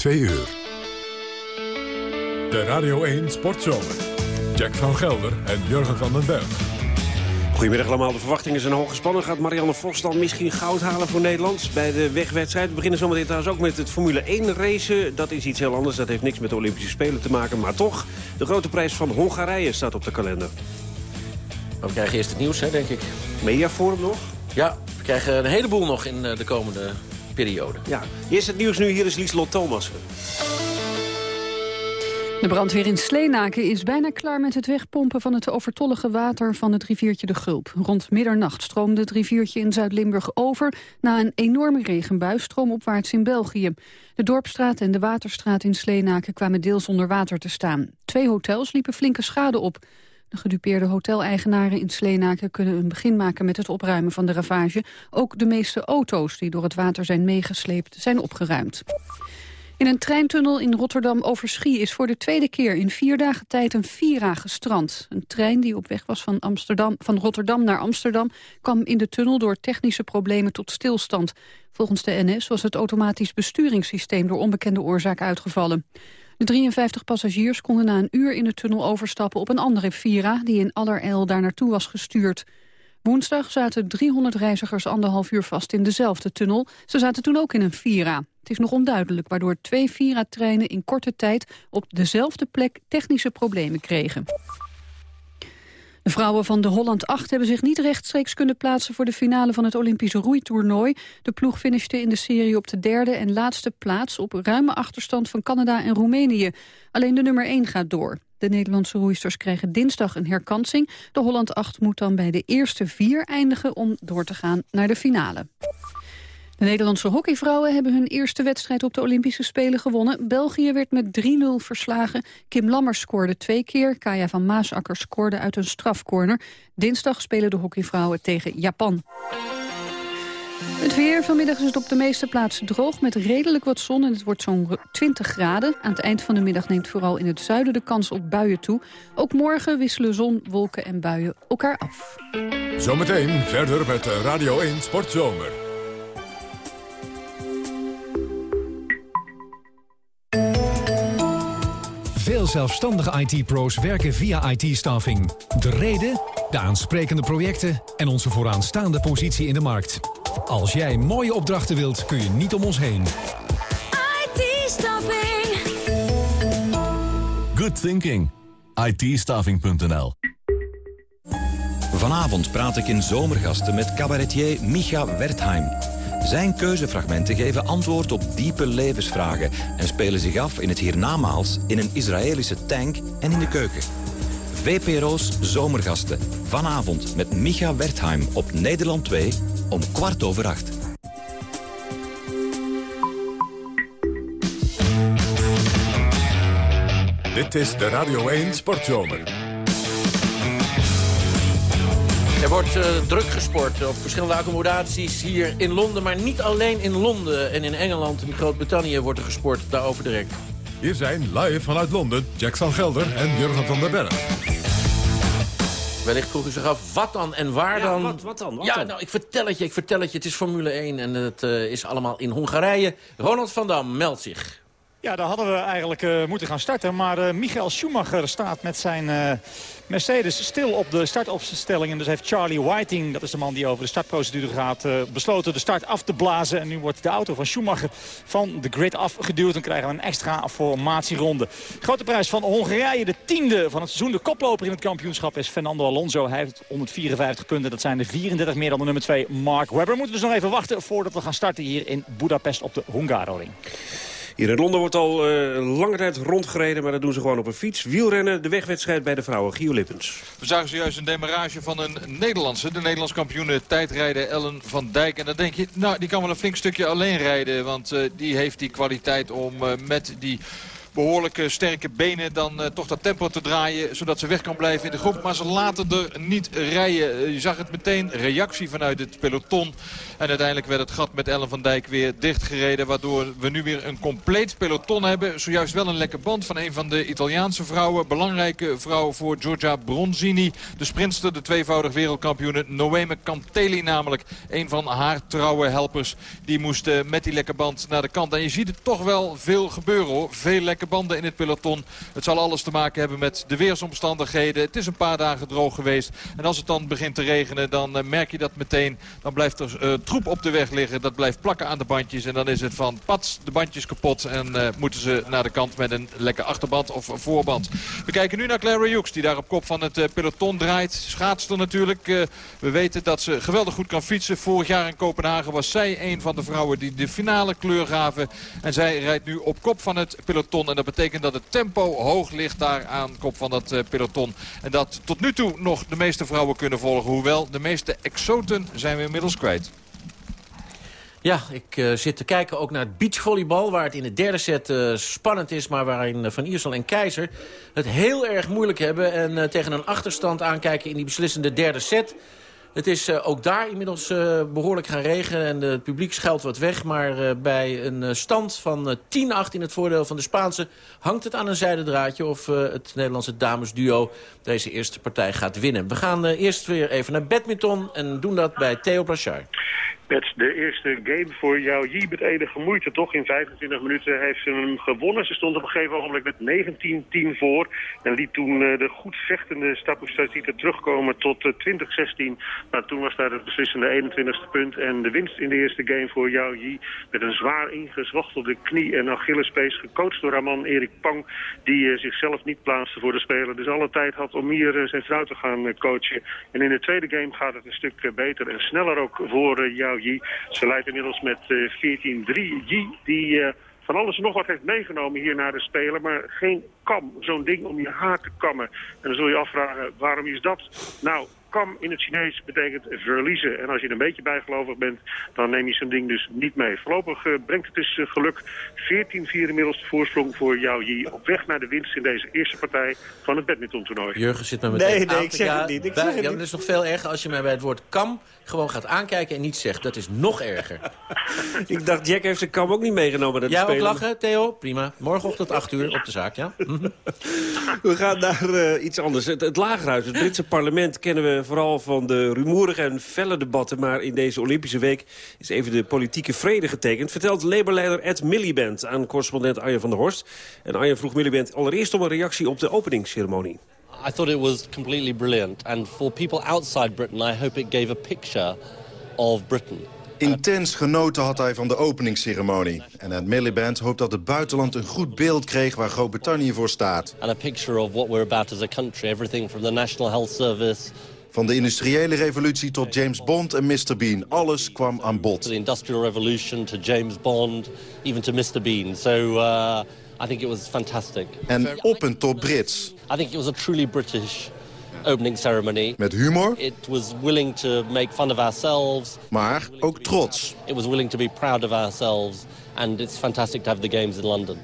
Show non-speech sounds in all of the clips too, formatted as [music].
2 uur. De Radio 1 Sportzomer. Jack van Gelder en Jurgen van den Berg. Goedemiddag allemaal. De verwachtingen zijn hoog gespannen. Gaat Marianne Vos dan misschien goud halen voor Nederland bij de wegwedstrijd? We beginnen zometeen trouwens ook met het Formule 1 racen. Dat is iets heel anders. Dat heeft niks met de Olympische Spelen te maken. Maar toch, de grote prijs van Hongarije staat op de kalender. Maar we krijgen eerst het nieuws, hè, denk ik. Mediaforum nog? Ja, we krijgen een heleboel nog in eh, de komende periode. Ja. Eerst het nieuws nu. Hier is Lieslot Thomas. De brandweer in Sleenaken is bijna klaar met het wegpompen van het overtollige water van het riviertje de Gulp. Rond middernacht stroomde het riviertje in Zuid-Limburg over na een enorme regenbui stroomopwaarts in België. De Dorpstraat en de Waterstraat in Sleenaken kwamen deels onder water te staan. Twee hotels liepen flinke schade op. De gedupeerde hoteleigenaren in Sleenaken kunnen een begin maken met het opruimen van de ravage. Ook de meeste auto's die door het water zijn meegesleept zijn opgeruimd. In een treintunnel in Rotterdam-Overschie is voor de tweede keer in vier dagen tijd een Vira gestrand. Een trein die op weg was van, Amsterdam, van Rotterdam naar Amsterdam kwam in de tunnel door technische problemen tot stilstand. Volgens de NS was het automatisch besturingssysteem door onbekende oorzaak uitgevallen. De 53 passagiers konden na een uur in de tunnel overstappen op een andere Vira die in allerijl daar naartoe was gestuurd. Woensdag zaten 300 reizigers anderhalf uur vast in dezelfde tunnel. Ze zaten toen ook in een Vira. Het is nog onduidelijk waardoor twee Vira-treinen in korte tijd op dezelfde plek technische problemen kregen. De vrouwen van de Holland 8 hebben zich niet rechtstreeks kunnen plaatsen voor de finale van het Olympische roeitoernooi. De ploeg finishte in de serie op de derde en laatste plaats op ruime achterstand van Canada en Roemenië. Alleen de nummer 1 gaat door. De Nederlandse roeisters krijgen dinsdag een herkansing. De Holland 8 moet dan bij de eerste vier eindigen om door te gaan naar de finale. De Nederlandse hockeyvrouwen hebben hun eerste wedstrijd op de Olympische Spelen gewonnen. België werd met 3-0 verslagen. Kim Lammers scoorde twee keer. Kaya van Maasakker scoorde uit een strafcorner. Dinsdag spelen de hockeyvrouwen tegen Japan. Het weer. Vanmiddag is het op de meeste plaatsen droog met redelijk wat zon en het wordt zo'n 20 graden. Aan het eind van de middag neemt vooral in het zuiden de kans op buien toe. Ook morgen wisselen zon, wolken en buien elkaar af. Zometeen verder met Radio 1 Sportzomer. Veel zelfstandige IT-pro's werken via IT-staffing. De reden, de aansprekende projecten en onze vooraanstaande positie in de markt. Als jij mooie opdrachten wilt, kun je niet om ons heen. IT-staffing. Good thinking. it Vanavond praat ik in Zomergasten met cabaretier Micha Wertheim. Zijn keuzefragmenten geven antwoord op diepe levensvragen... en spelen zich af in het hiernamaals, in een Israëlische tank en in de keuken. VPRO's Zomergasten. Vanavond met Micha Wertheim op Nederland 2 om kwart over acht. Dit is de Radio 1 Sportzomer. Er wordt uh, druk gesport op verschillende accommodaties hier in Londen. Maar niet alleen in Londen en in Engeland en Groot-Brittannië wordt er gesport. Daarover direct. Hier zijn live vanuit Londen Jack van Gelder en Jurgen van der Berg. Wellicht vroeg u zich af, wat dan en waar Ja, dan? wat- wat dan, wat ja, dan? nou, ik vertel het je, ik vertel het je. Het is Formule 1 en het eh, is allemaal in Hongarije. Ronald van Dam meldt zich. Ja, daar hadden we eigenlijk eh, moeten gaan starten. Maar eh, Michael Schumacher staat met zijn eh, Mercedes stil op de startopstellingen. Dus heeft Charlie Whiting, dat is de man die over de startprocedure gaat, besloten de start af te blazen. En nu wordt de auto van Schumacher van de grid afgeduwd. En krijgen we een extra formatieronde. Grote prijs van Hongarije, de tiende van het seizoen. De koploper in het kampioenschap is Fernando Alonso. Hij heeft 154 punten. Dat zijn de 34 meer dan de nummer 2 Mark Webber. Moeten we dus nog even wachten voordat we gaan starten hier in Budapest op de Hungaroring. Hier in Londen wordt al eh, lange tijd rondgereden, maar dat doen ze gewoon op een fiets. Wielrennen, de wegwedstrijd bij de vrouwen. Gio Lippens. We zagen zojuist een demarrage van een Nederlandse. De Nederlands kampioene tijdrijden Ellen van Dijk. En dan denk je, nou die kan wel een flink stukje alleen rijden. Want eh, die heeft die kwaliteit om eh, met die behoorlijke sterke benen dan toch dat tempo te draaien. Zodat ze weg kan blijven in de groep. Maar ze laten er niet rijden. Je zag het meteen. Reactie vanuit het peloton. En uiteindelijk werd het gat met Ellen van Dijk weer dichtgereden. Waardoor we nu weer een compleet peloton hebben. Zojuist wel een lekker band van een van de Italiaanse vrouwen. Belangrijke vrouw voor Giorgia Bronzini. De sprintster, de tweevoudig wereldkampioene Noeme Canteli namelijk. Een van haar trouwe helpers. Die moest eh, met die lekke band naar de kant. En je ziet het toch wel veel gebeuren hoor. Veel banden in het peloton. Het zal alles te maken hebben met de weersomstandigheden. Het is een paar dagen droog geweest. En als het dan begint te regenen dan eh, merk je dat meteen. Dan blijft er uh, troep op de weg liggen. Dat blijft plakken aan de bandjes. En dan is het van pats de bandjes kapot. En moeten ze naar de kant met een lekke achterband of voorband. We kijken nu naar Clara Hughes die daar op kop van het peloton draait. Schaatster natuurlijk. we weten dat ze geweldig goed kan fietsen. Vorig jaar in Kopenhagen was zij een van de vrouwen die de finale kleur gaven. En zij rijdt nu op kop van het peloton. En dat betekent dat het tempo hoog ligt daar aan kop van dat eh, peloton. En dat tot nu toe nog de meeste vrouwen kunnen volgen. Hoewel de meeste exoten zijn we inmiddels kwijt. Ja, ik uh, zit te kijken ook naar het beachvolleybal... waar het in de derde set uh, spannend is... maar waarin Van Iersel en Keizer het heel erg moeilijk hebben... en tegen een achterstand aankijken in die beslissende derde set... Het is uh, ook daar inmiddels uh, behoorlijk gaan regenen en het publiek schuilt wat weg. Maar bij een stand van 10-8 in het voordeel van de Spaanse... hangt het aan een zijdendraadje of het Nederlandse damesduo deze eerste partij gaat winnen. We gaan eerst weer even naar badminton en doen dat bij Theo Plachard. Met de eerste game voor jou, Yi met enige moeite toch. In 25 minuten heeft ze hem gewonnen. Ze stond op een gegeven ogenblik met 19-10 voor. En liet toen uh, de goed vechtende Stapoustazita terugkomen tot uh, eh, 20-16. Maar toen was daar het beslissende 21ste punt. En de winst in de eerste game voor jou, Yi. Met een zwaar ingezwachtelde knie en Achillespees. Gecoacht door haar man Erik Pang. Die uh, zichzelf niet plaatste voor de speler. Dus alle tijd had om hier zijn vrouw te gaan coachen. En in de tweede game gaat het een stuk beter en sneller ook voor jou ze leidt inmiddels met 14-3. Eh, Yi, die eh, van alles en nog wat heeft meegenomen hier naar de Spelen. Maar geen kam, zo'n ding om je haar te kammen. En dan zul je afvragen, waarom is dat? Nou, kam in het Chinees betekent verliezen. En als je er een beetje bijgelovig bent, dan neem je zo'n ding dus niet mee. Voorlopig uh, brengt het dus uh, geluk. 14-4 inmiddels de voorsprong voor Yao Yi. Op weg naar de winst in deze eerste partij van het badmintontoernooi. Jurgen zit met meteen Nee, nee, ik zeg ja, het niet. Ik zeg het ja, dat is nog veel erger als je mij bij het woord kam gewoon gaat aankijken en niet zegt. Dat is nog erger. [laughs] ik dacht, Jack heeft zijn kam ook niet meegenomen. Dat Jij ook lachen, Theo? Prima. Morgenochtend 8 uur op de zaak, ja? [laughs] we gaan naar uh, iets anders. Het, het Lagerhuis, het Britse parlement, kennen we vooral van de rumoerige en felle debatten. Maar in deze Olympische week is even de politieke vrede getekend. Vertelt Labour-leider Ed Miliband aan correspondent Arjen van der Horst. En Arjen vroeg Miliband allereerst om een reactie op de openingsceremonie. I thought it was completely brilliant. And for people outside Britain, I hope it gave a picture of Britain. Intens genoten had hij van de openingsceremonie. En Ed Miliband hoopt dat het buitenland een goed beeld kreeg waar Groot-Brittannië voor staat. And a picture of what we're about as a country. Everything from the National Health Service van de industriële revolutie tot James Bond en Mr. Bean. Alles kwam aan bod. The Industrial Revolution to James Bond, even to Mr. Bean. So uh, I think it was fantastic. En op een top Brits. I think it was a truly British opening ceremony. Met humor. It was willing to make fun of ourselves. Maar ook trots. It was willing to be proud of ourselves. And it's fantastic to have the games in London.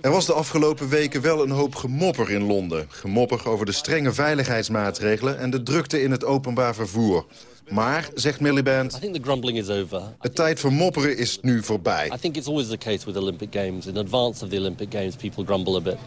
Er was de afgelopen weken wel een hoop gemopper in Londen. Gemopper over de strenge veiligheidsmaatregelen en de drukte in het openbaar vervoer. Maar, zegt Miliband, I think the grumbling is over. het tijd voor mopperen is nu voorbij.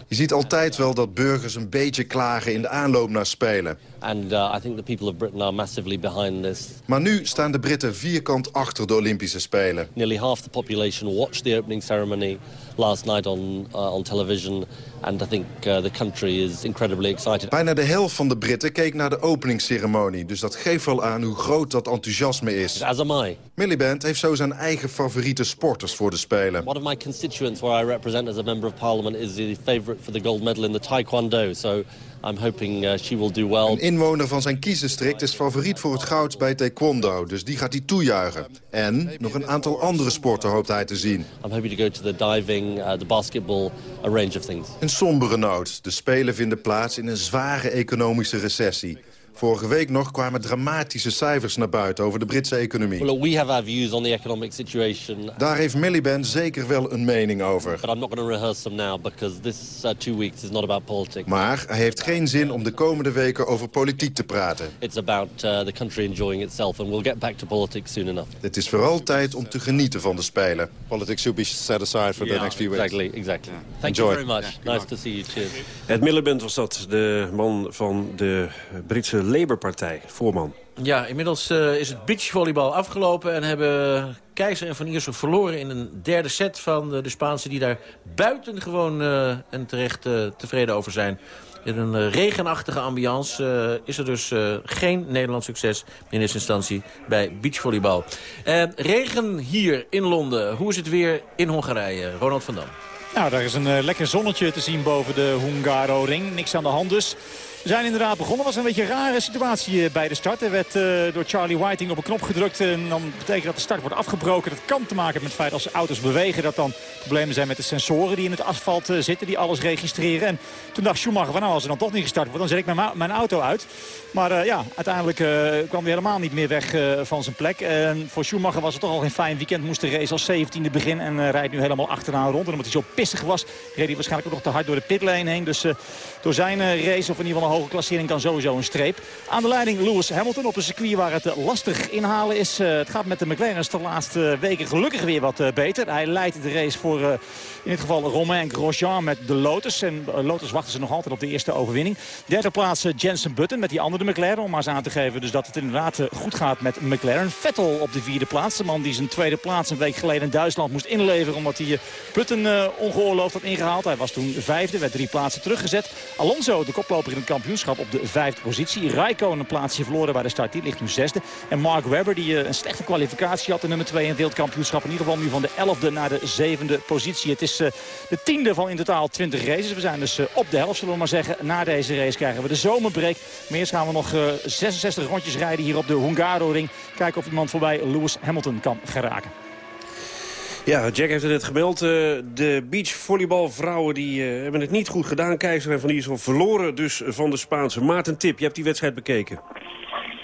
Je ziet altijd wel dat burgers een beetje klagen in de aanloop naar Spelen. And uh, I think the people of Britain are massively behind this. Maar nu staan de Britten vierkant achter de Olympische Spelen. Nearly half the population watched the opening ceremony last night on, uh, on television. And I think uh, the country is incredibly excited. Bijna de helft van de Britten keek naar de openingsceremonie. Dus dat geeft wel aan hoe groot dat enthousiasme is. As am I. Miliband heeft zo zijn eigen favoriete sporters voor de Spelen. One of my constituents where I represent as a member of parliament is the favorite for the gold medal in the taekwondo. So I'm hoping uh, she will do well. Een inwoner van zijn kiesdistrict is favoriet voor het goud bij taekwondo. Dus die gaat hij toejuichen. En nog een aantal andere sporten hoopt hij te zien. I'm hoping to go to the diving, uh, the basketball, a range of things. Een sombere noot. De Spelen vinden plaats in een zware economische recessie. Vorige week nog kwamen dramatische cijfers naar buiten over de Britse economie. Well, we have our views on the economic situation. Daar heeft Miliband zeker wel een mening over. But I'm not going to rehearse them now because this uh, two weeks is not about politics. Maar hij heeft geen zin om de komende weken over politiek te praten. It's about uh, the country enjoying itself and we'll get back to politics soon enough. Het is vooral tijd om te genieten van de Spelen. Politics should be set aside for the next few weeks. Exactly, exactly. Thank Enjoy. you very much. Nice to see you. Cheers. Ed Miliband was dat, de man van de Britse Labour-partij, voorman. Ja, inmiddels uh, is het beachvolleybal afgelopen... en hebben Keizer en Van Iersel verloren in een derde set van de, de Spaanse... die daar buitengewoon uh, en terecht uh, tevreden over zijn. In een regenachtige ambiance is er dus geen Nederlands succes... in eerste instantie bij beachvolleybal. regen hier in Londen. Hoe is het weer in Hongarije? Ronald van Dam. Nou, daar is een lekker zonnetje te zien boven de Hungaro-ring. Niks aan de hand dus. We zijn inderdaad begonnen. Was een beetje een rare situatie bij de start. Er werd uh, door Charlie Whiting op een knop gedrukt. En dan betekent dat de start wordt afgebroken. Dat kan te maken hebben met het feit als auto's bewegen. Dat dan problemen zijn met de sensoren die in het asfalt uh, zitten. Die alles registreren. En toen dacht Schumacher van nou als er dan toch niet gestart wordt. Dan zet ik mijn, mijn auto uit. Maar ja, uiteindelijk kwam hij helemaal niet meer weg van zijn plek. En voor Schumacher was het toch al geen fijn weekend. Moest de race als 17e begin. En rijdt nu helemaal achteraan rond. En omdat hij zo pissig was reed hij waarschijnlijk ook nog te hard door de pitlane heen. Dus door zijn race of in ieder geval hoge klassering kan sowieso een streep. Aan de leiding Lewis Hamilton op een circuit waar het lastig inhalen is. Uh, het gaat met de McLaren's de laatste weken gelukkig weer wat beter. Hij leidt de race voor in dit geval Romain Grosjean met de Lotus. En Lotus wachten ze nog altijd op de eerste overwinning. Derde plaats Jensen Button met die andere McLaren. Om maar eens aan te geven dus dat het inderdaad goed gaat met McLaren. Vettel op de vierde plaats. De man die zijn tweede plaats een week geleden in Duitsland moest inleveren. Omdat hij Button ongeoorloofd had ingehaald. Hij was toen vijfde, werd drie plaatsen teruggezet. Alonso, de koploper in het kampioenschap op de vijfde positie. Raikkonen een plaatsje verloren bij de start. Die ligt nu zesde. En Mark Webber die een slechte kwalificatie had. De nummer 2 in het wereldkampioenschap. In ieder geval nu van de elfde naar de zevende positie. Het is uh, de tiende van in totaal 20 races. We zijn dus uh, op de helft zullen we maar zeggen. Na deze race krijgen we de zomerbreak. Maar eerst gaan we nog uh, 66 rondjes rijden hier op de Hungaro-ring. Kijken of iemand voorbij Lewis Hamilton kan geraken. Ja, Jack heeft het net gemeld. Uh, de beachvolleybalvrouwen die, uh, hebben het niet goed gedaan. Keizer en Van Iersel verloren dus van de Spaanse. Maarten Tip, je hebt die wedstrijd bekeken.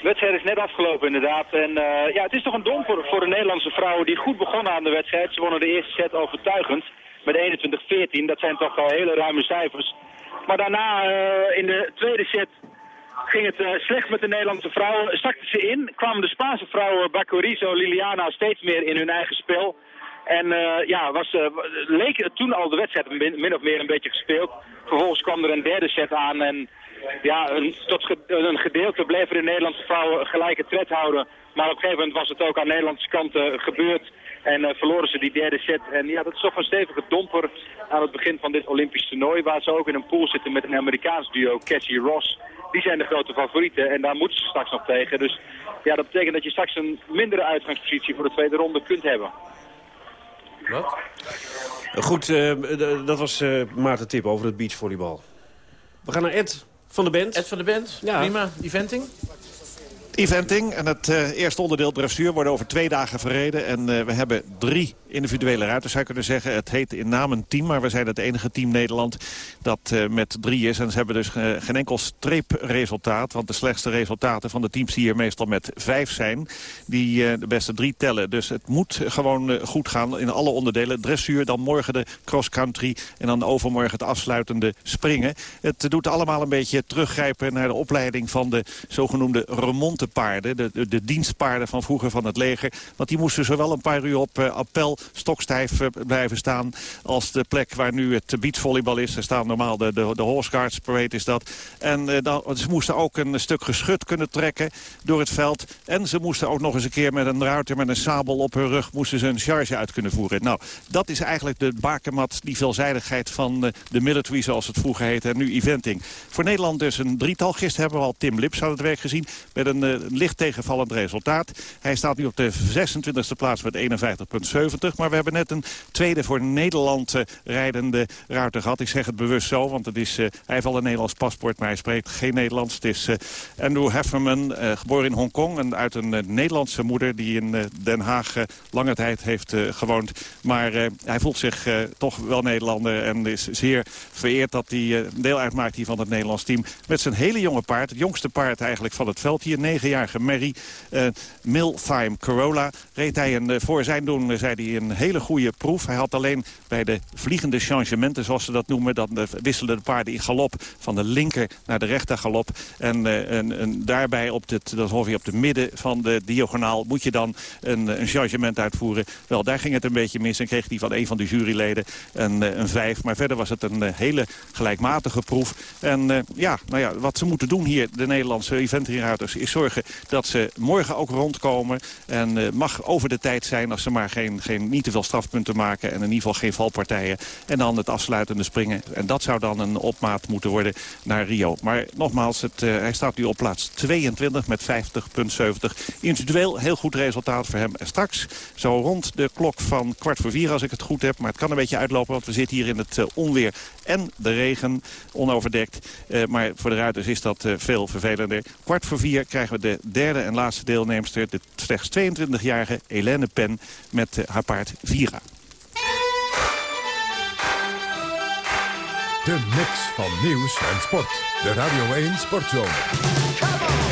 De wedstrijd is net afgelopen inderdaad. En uh, ja, het is toch een domper voor de Nederlandse vrouwen die goed begonnen aan de wedstrijd. Ze wonnen de eerste set overtuigend met 21-14. Dat zijn toch al hele ruime cijfers. Maar daarna in de tweede set ging het slecht met de Nederlandse vrouwen. Stakten ze in, kwamen de Spaanse vrouwen Bacorizo, Liliana steeds meer in hun eigen spel. En uh, ja, was, uh, leek toen al de wedstrijd min, of meer een beetje gespeeld. Vervolgens kwam er een derde set aan en ja, een, tot een gedeelte bleven de Nederlandse vrouwen gelijke tred houden. Maar op een gegeven moment was het ook aan de Nederlandse kant gebeurd. En uh, verloren ze die derde set. En ja, dat is toch een stevige domper aan het begin van dit Olympisch toernooi. Waar ze ook in een pool zitten met een Amerikaans duo, Cassie Ross. Die zijn de grote favorieten en daar moeten ze straks nog tegen. Dus ja, dat betekent dat je straks een mindere uitgangspositie voor de tweede ronde kunt hebben. Wat? Goed, uh, dat was uh, Maarten Tip over het beachvolleybal. We gaan naar Ed van de Band. Ed van de Band, ja. prima. Eventing? Eventing en het uh, eerste onderdeel dressuur worden over twee dagen verreden. En uh, we hebben drie individuele ruiters, zou je kunnen zeggen. Het heet in naam een team, maar we zijn het enige team Nederland dat uh, met drie is. En ze hebben dus geen enkel streepresultaat. Want de slechtste resultaten van de teams hier meestal met vijf zijn... die de beste drie tellen. Dus het moet gewoon goed gaan in alle onderdelen. Dressuur, dan morgen de cross-country en dan overmorgen het afsluitende springen. Het doet allemaal een beetje teruggrijpen naar de opleiding van de zogenoemde remonte paarden, de, de, de, dienstpaarden van vroeger van het leger. Want die moesten zowel een paar uur op uh, appel stokstijf uh, blijven staan... als de plek waar nu het beachvolleybal is. Er staan normaal de, de, de horse guards parade is dat. En uh, dan, ze moesten ook een stuk geschut kunnen trekken door het veld. En ze moesten ook nog eens een keer met een ruiter met een sabel op hun rug... moesten ze een charge uit kunnen voeren. Nou, dat is eigenlijk de bakermat, die veelzijdigheid van de military... zoals het vroeger heette, en nu eventing. Voor Nederland dus een drietal. Gisteren hebben we al Tim Lips aan het werk gezien... met een licht tegenvallend resultaat. Hij staat nu op de 26e plaats met 51,70. Maar we hebben net een tweede voor Nederland rijdende ruiter gehad. Ik zeg het bewust zo, want het is, hij heeft al een Nederlands paspoort... maar hij spreekt geen Nederlands. Het is Andrew Hefferman, geboren in Hongkong... en uit een Nederlandse moeder die in Den Haag lange tijd heeft gewoond. Maar hij voelt zich toch wel Nederlander en is zeer vereerd dat hij deel uitmaakt hier van het Nederlands team. Met zijn hele jonge paard, het jongste paard eigenlijk van het veld hier. Negenjarige Mary, uh, Corolla. Reed hij een, uh, voor zijn doen, uh, zei hij, een hele goede proef. Hij had alleen bij de vliegende changementen, zoals ze dat noemen... dan wisselden de paarden in galop van de linker naar de rechter galop. En, en, en, daarbij, op dit, dat ongeveer op de midden van de diagonaal... moet je dan een, een changement uitvoeren. Wel, daar ging het een beetje mis en kreeg hij van een van de juryleden een, een vijf. Maar verder was het een hele gelijkmatige proef. En ja, nou ja, wat ze moeten doen hier, de Nederlandse eventrijders... is zorgen dat ze morgen ook rondkomen. En uh, mag over de tijd zijn als ze maar geen, geen, niet te veel strafpunten maken... en in ieder geval geen valpartijen. En dan het afsluitende springen. En dat zou dan een opmaat moeten worden naar Rio. Maar nogmaals, het, uh, hij staat nu op plaats 22 met 50,70. Individueel heel goed resultaat voor hem. En straks, zo rond de klok van kwart voor vier als ik het goed heb... maar het kan een beetje uitlopen, want we zitten hier in het uh, onweer en de regen, onoverdekt. Maar voor de ruiters is dat veel vervelender. Kwart voor vier krijgen we de derde en laatste deelnemster... de slechts 22-jarige Helene Pen met uh, haar paard Vira. De mix van nieuws en sport. De Radio 1 Sportzomer.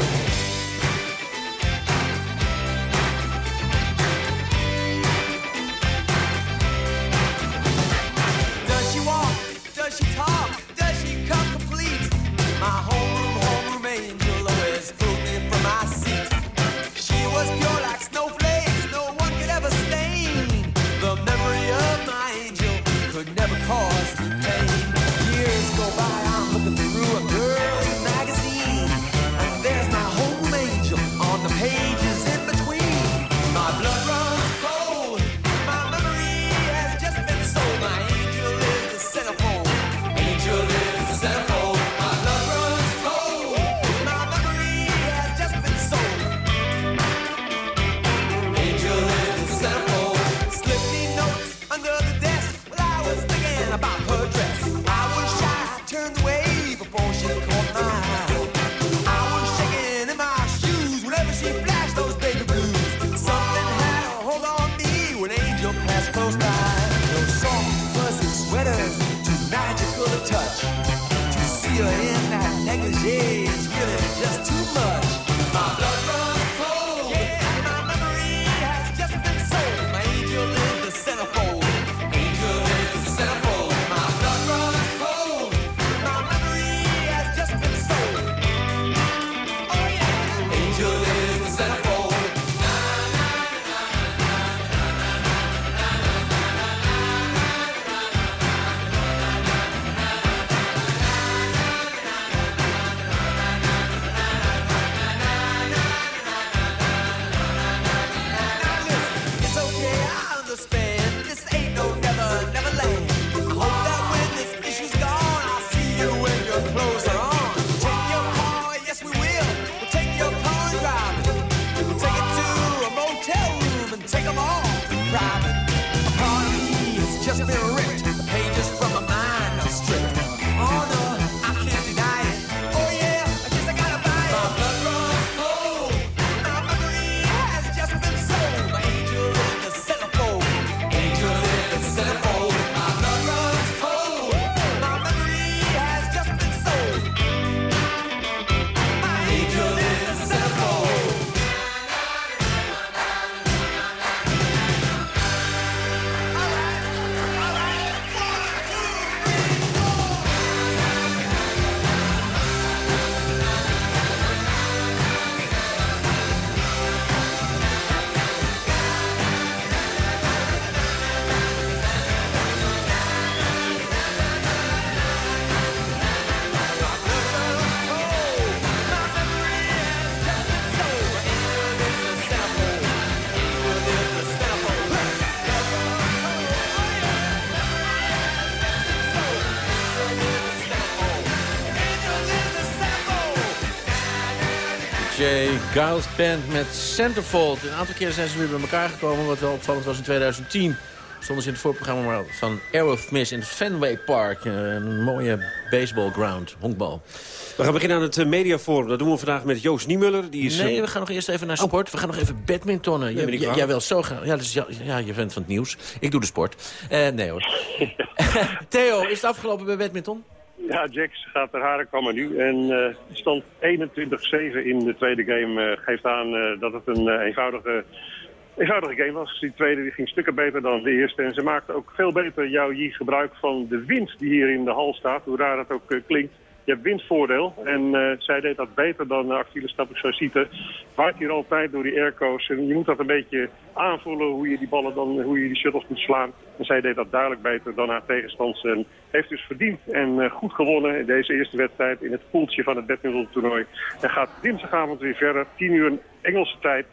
J. Giles Band met Centerfold. Een aantal keren zijn ze weer bij elkaar gekomen. Wat wel opvallend was in 2010. Stonden ze in het voorprogramma van Aerosmith in het Fenway Park. Een mooie baseballground, honkbal. We gaan beginnen aan het eh, mediaforum. Dat doen we vandaag met Joost Niemuller. Die is, Nee, eh, we gaan nog eerst even naar sport. We gaan nog even badmintonnen. Jij- wil zo graag. Ja, dus, ja, ja, je bent van het nieuws. Ik doe de sport. Eh, nee hoor. [laughs] [laughs] Theo, is het afgelopen bij badminton? Ja, Jax gaat ter haren komen nu. En eh stand 21-7 in de tweede game eh, geeft aan eh, dat het een eenvoudige, eenvoudige game was. Die tweede die ging stukken beter dan de eerste. En ze maakte ook veel beter jouw Yi gebruik van de wind die hier in de hal staat. Hoe raar dat ook klinkt. Je hebt windvoordeel. En eh, zij deed dat beter dan uh, Actiele Stappersociete. Waait hier altijd door die airco's. En je moet dat een beetje aanvoelen hoe je die ballen dan, hoe je die shuttles moet slaan. En zij deed dat duidelijk beter dan haar tegenstanders. En heeft dus verdiend en eh, goed gewonnen in deze eerste wedstrijd in het poeltje van het badmintontoernooi. En gaat dinsdagavond weer verder, 10 uur Engelse tijd,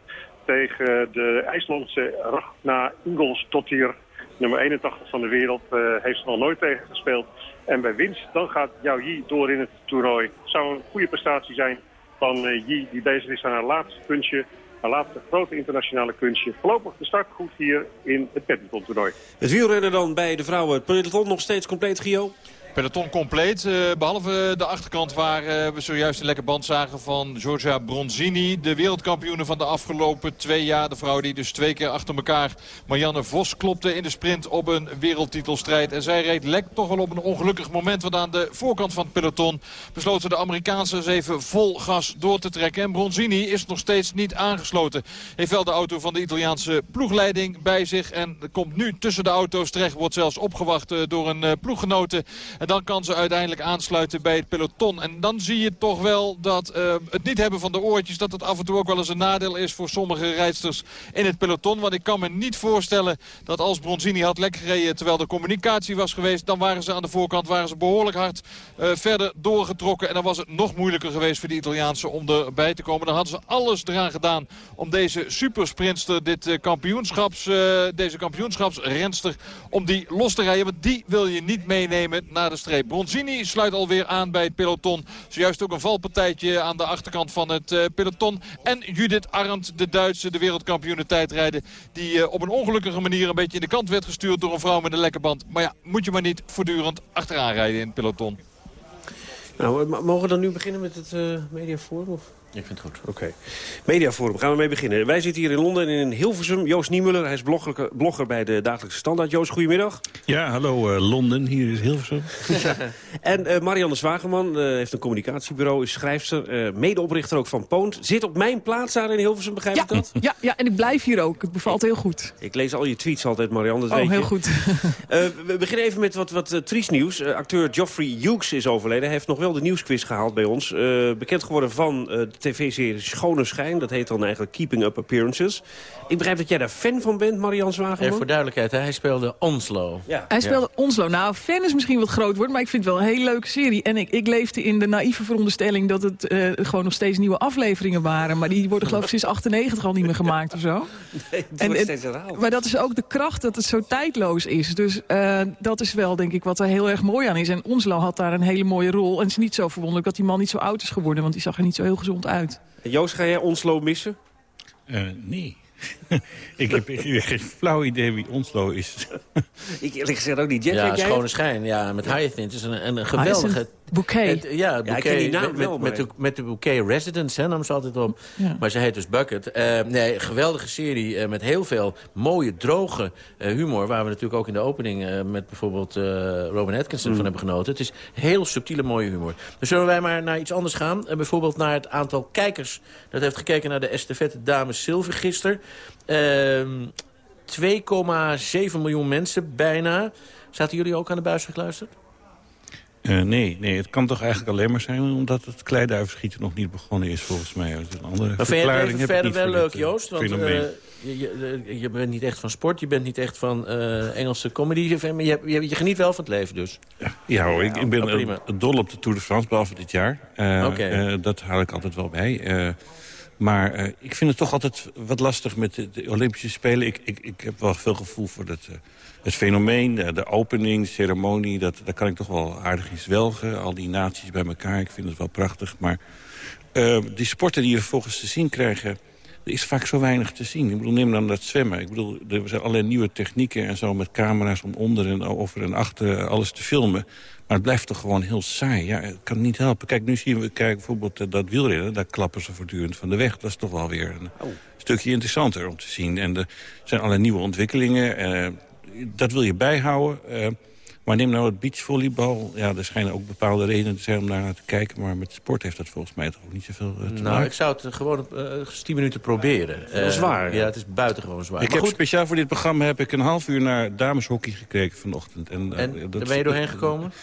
tegen de IJslandse Ragna Ingolsdottir. Nummer 81 van de wereld eh, heeft ze nog nooit tegen gespeeld. En bij winst, dan gaat Yao Yi door in het toernooi. Zou een goede prestatie zijn van eh, Yi, die bezig is aan haar laatste kunstje. Haar laatste grote internationale kunstje. Voorlopig de start goed hier in het badmintontoernooi. Het wielrennen dan bij de vrouwen. Het peloton nog steeds compleet, Gio? Peloton compleet, eh, behalve de achterkant waar eh, we zojuist een lekker band zagen van Giorgia Bronzini. De wereldkampioene van de afgelopen twee jaar. De vrouw die dus twee keer achter elkaar Marianne Vos klopte in de sprint op een wereldtitelstrijd. En zij reed lek toch wel op een ongelukkig moment. Want aan de voorkant van het peloton besloten de Amerikaanse even vol gas door te trekken. En Bronzini is nog steeds niet aangesloten. Heeft wel de auto van de Italiaanse ploegleiding bij zich. En komt nu tussen de auto's terecht. Wordt zelfs opgewacht eh, door een ploeggenote. Dan kan ze uiteindelijk aansluiten bij het peloton. En dan zie je toch wel dat eh, het niet hebben van de oortjes... dat het af en toe ook wel eens een nadeel is voor sommige rijdsters in het peloton. Want ik kan me niet voorstellen dat als Bronzini had lek gereden... terwijl de communicatie was geweest... dan waren ze aan de voorkant waren ze behoorlijk hard eh, verder doorgetrokken. En dan was het nog moeilijker geweest voor de Italiaanse om erbij te komen. Dan hadden ze alles eraan gedaan om deze supersprintster... dit eh, kampioenschaps, deze kampioenschapsrenster om die los te rijden. Want die wil je niet meenemen naar de streep. Bronzini sluit alweer aan bij het peloton. Zojuist ook een valpartijtje aan de achterkant van het eh, peloton. En Judith Arndt, de Duitse, de wereldkampioene tijdrijden. Die eh, op een ongelukkige manier een beetje in de kant werd gestuurd door een vrouw met een lekke band. Maar ja, moet je maar niet voortdurend achteraan rijden in het peloton. Nou, mogen we dan nu beginnen met het eh, mediaforum? Ik vind het goed. Oké. Mediaforum, gaan we mee beginnen. Wij zitten hier in Londen en in Hilversum. Joost Niemuller, hij is blogger, blogger bij de Dagelijkse Standaard. Joost, goedemiddag. Ja, hallo eh, Londen, hier is Hilversum. [laughs] En eh, Marianne Zwageman eh, heeft een communicatiebureau, is schrijfster, eh, medeoprichter ook van Poont. Zit op mijn plaats daar in Hilversum, begrijp Ja, ik dat? ja, ja, en ik blijf hier ook. Het bevalt heel goed. Ik lees al je tweets altijd, Marianne, dat Oh, weet heel je. goed. Eh, we beginnen even met wat, wat triest nieuws. Acteur Geoffrey Hughes is overleden. Hij heeft nog wel de nieuwsquiz gehaald bij ons. Eh, bekend geworden van eh, tv-serie Schone Schijn. Dat heet dan eigenlijk Keeping Up Appearances. Ik begrijp dat jij daar fan van bent, Marianne Eh, Zwageman. voor duidelijkheid, hè, hij speelde Onslow. Ja. Hij speelde Onslow. Nou, fan is misschien wat groot woord, maar ik vind het wel een hele leuke serie. En ik, ik leefde in de naïeve veronderstelling dat het eh, gewoon nog steeds nieuwe afleveringen waren. Maar die worden geloof ik sinds 98 al niet meer gemaakt of zo. [laughs] Nee, het wordt het- steeds herhaald. maar dat is ook de kracht dat het zo tijdloos is. Dus eh, dat is wel, denk ik, wat er heel erg mooi aan is. En Onslow had daar een hele mooie rol. En het is niet zo verwonderlijk dat die man niet zo oud is geworden. Want die zag er niet zo heel gezond uit. Joost, ga jij Onslow missen? Eh, nee. [laughs] ik heb [laughs] geen flauw idee wie Onslow is. ik eerlijk gezegd ook niet. Jet, Ja, schone het? schijn. Ja, met Hyacinth is een, een, een geweldige... Bouquet. Het- ja, het Ja, ik bouquet, ken die naam met, wel, met, maar- met, de, met de bouquet Residence, hè, nam ze altijd op. Ja. Maar ze heet dus Bucket. Eh, nee, geweldige serie eh, met heel veel mooie, droge eh, humor... waar we natuurlijk ook in de opening eh, met bijvoorbeeld eh, Robin Atkinson Mm. van hebben genoten. Het is heel subtiele, mooie humor. Dus zullen wij maar naar iets anders gaan? Eh, bijvoorbeeld naar het aantal kijkers. Dat heeft gekeken naar de estafette Dames Zilver gisteren. Ehm 2,7 miljoen mensen bijna. Zaten jullie ook aan de buis gekluisterd? Eh, nee, nee, het kan toch eigenlijk alleen maar zijn... omdat het kleiduivenschieten nog niet begonnen is, volgens mij. Dat is een andere Maar vind je het even verder wel leuk, eh, Joost? Want eh, je, je, je bent niet echt van sport, je bent niet echt van Engelse comedy. Maar je, je, je geniet wel van het leven dus. Ja hoor, ik, ik ben eh, dol op de Tour de France, behalve dit jaar. Dat haal ik altijd wel bij. Eh, Maar eh, ik vind het toch altijd wat lastig met de, Olympische Spelen. Ik, ik, ik heb wel veel gevoel voor dat, uh, het fenomeen, de, de opening, ceremonie. Dat, daar kan ik toch wel aardig in zwelgen. Al die naties bij elkaar, ik vind het wel prachtig. Maar uh, die sporten die we volgens te zien krijgen... er is vaak zo weinig te zien. Ik bedoel, neem dan dat zwemmen. Ik bedoel, er zijn allerlei nieuwe technieken en zo... met camera's om onder en over en achter alles te filmen. Maar het blijft toch gewoon heel saai. Ja, het kan niet helpen. Kijk, nu zien we kijk, bijvoorbeeld uh, dat wielrennen. Daar klappen ze voortdurend van de weg. Dat is toch wel weer een oh. stukje interessanter om te zien. En er zijn allerlei nieuwe ontwikkelingen. Uh, dat wil je bijhouden. Uh, maar neem nou het beachvolleybal. Ja, er schijnen ook bepaalde redenen te zijn om naar te kijken. Maar met sport heeft dat volgens mij toch ook niet zoveel te nou, maken. ik zou het gewoon uh, 10 minuten proberen. Is zwaar. Ja, het is buitengewoon zwaar. Ik maar heb goed, speciaal voor dit programma heb ik een half uur naar dameshockey gekeken vanochtend. En, en daar ben je doorheen gekomen?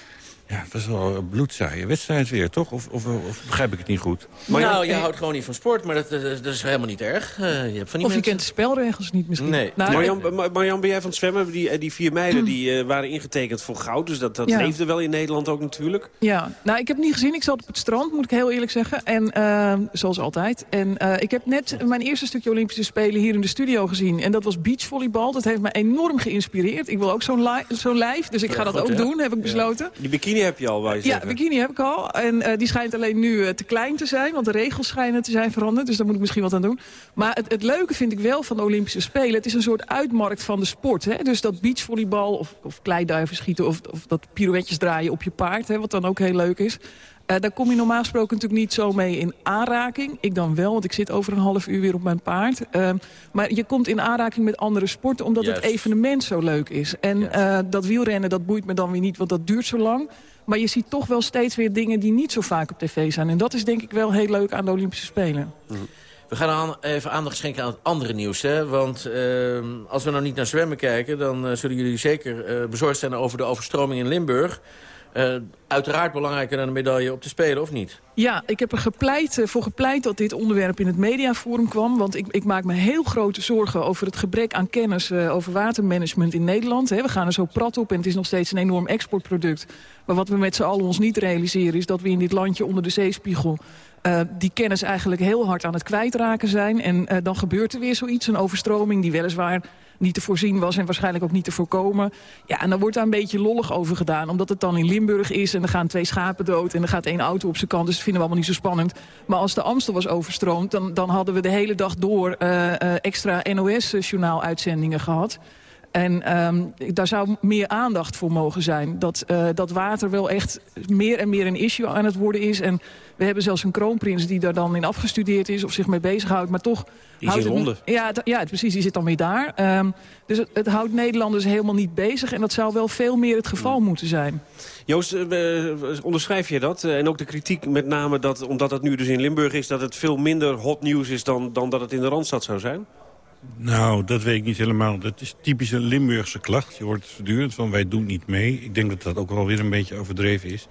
Ja, het was wel een bloedzaaie wedstrijd weer, toch? Of, of, of, begrijp ik het niet goed? Maar nou, je houdt gewoon niet van sport, maar dat, dat is helemaal niet erg. Uh, je hebt van die of mensen... je kent de spelregels niet misschien. Nee. Nou, Marjan, Marjan, ben jij van het zwemmen? Die, die vier meiden die, uh, waren ingetekend voor goud. Dus dat, dat Ja. leefde wel in Nederland ook natuurlijk. Ja, nou ik heb het niet gezien. Ik zat op het strand, moet ik heel eerlijk zeggen. En uh, zoals altijd. En uh, ik heb net mijn eerste stukje Olympische Spelen hier in de studio gezien. En dat was beachvolleybal. Dat heeft me enorm geïnspireerd. Ik wil ook zo'n li zo'n lijf, dus ik ga Ja, dat goed, ook hè? doen, heb ik besloten. Die bikini heb je al, wou je Ja, zeggen. bikini heb ik al. En uh, die schijnt alleen nu uh, te klein te zijn. Want de regels schijnen te zijn veranderd. Dus daar moet ik misschien wat aan doen. Maar het, het leuke vind ik wel van de Olympische Spelen. Het is een soort uitmarkt van de sport. Hè? Dus dat beachvolleybal of, of kleiduiven schieten... Of, of dat pirouetjes draaien op je paard. Hè? Wat dan ook heel leuk is. Uh, daar kom je normaal gesproken natuurlijk niet zo mee in aanraking. Ik dan wel, want ik zit over een half uur weer op mijn paard. Uh, maar je komt in aanraking met andere sporten... omdat Juist. het evenement zo leuk is. En uh, dat wielrennen, dat boeit me dan weer niet, want dat duurt zo lang. Maar je ziet toch wel steeds weer dingen die niet zo vaak op tv zijn. En dat is denk ik wel heel leuk aan de Olympische Spelen. We gaan aan, even aandacht schenken aan het andere nieuws. Hè? Want uh, als we nou niet naar zwemmen kijken... dan uh, zullen jullie zeker uh, bezorgd zijn over de overstroming in Limburg. Uh, uiteraard belangrijker dan een medaille op te spelen, of niet? Ja, ik heb er gepleit, uh, voor gepleit dat dit onderwerp in het mediaforum kwam. Want ik, ik maak me heel grote zorgen over het gebrek aan kennis uh, over watermanagement in Nederland. We gaan er zo prat op en het is nog steeds een enorm exportproduct. Maar wat we met z'n allen ons niet realiseren is dat we in dit landje onder de zeespiegel... Die kennis eigenlijk heel hard aan het kwijtraken zijn. En dan gebeurt er weer zoiets, een overstroming die weliswaar niet te voorzien was en waarschijnlijk ook niet te voorkomen. Ja, en dan wordt daar een beetje lollig over gedaan. Omdat het dan in Limburg is en er gaan twee schapen dood... en er gaat één auto op zijn kant, dus dat vinden we allemaal niet zo spannend. Maar als de Amstel was overstroomd, dan, dan hadden we de hele dag door... Uh, extra NOS-journaal-uitzendingen gehad. En um, daar zou meer aandacht voor mogen zijn. Dat, uh, dat water wel echt meer en meer een issue aan het worden is. En we hebben zelfs een kroonprins die daar dan in afgestudeerd is... of zich mee bezighoudt, maar toch... Die is in Londen. Ja, ja, precies, die zit dan weer daar. Um, dus het, het, houdt Nederlanders helemaal niet bezig. En dat zou wel veel meer het geval Hmm. moeten zijn. Joost, uh, onderschrijf je dat? Uh, en ook de kritiek met name dat, omdat het nu dus in Limburg is... dat het veel minder hot nieuws is dan, dan dat het in de Randstad zou zijn? Nou, dat weet ik niet helemaal. Dat is typisch een Limburgse klacht. Je hoort het voortdurend van wij doen niet mee. Ik denk dat dat ook wel weer een beetje overdreven is.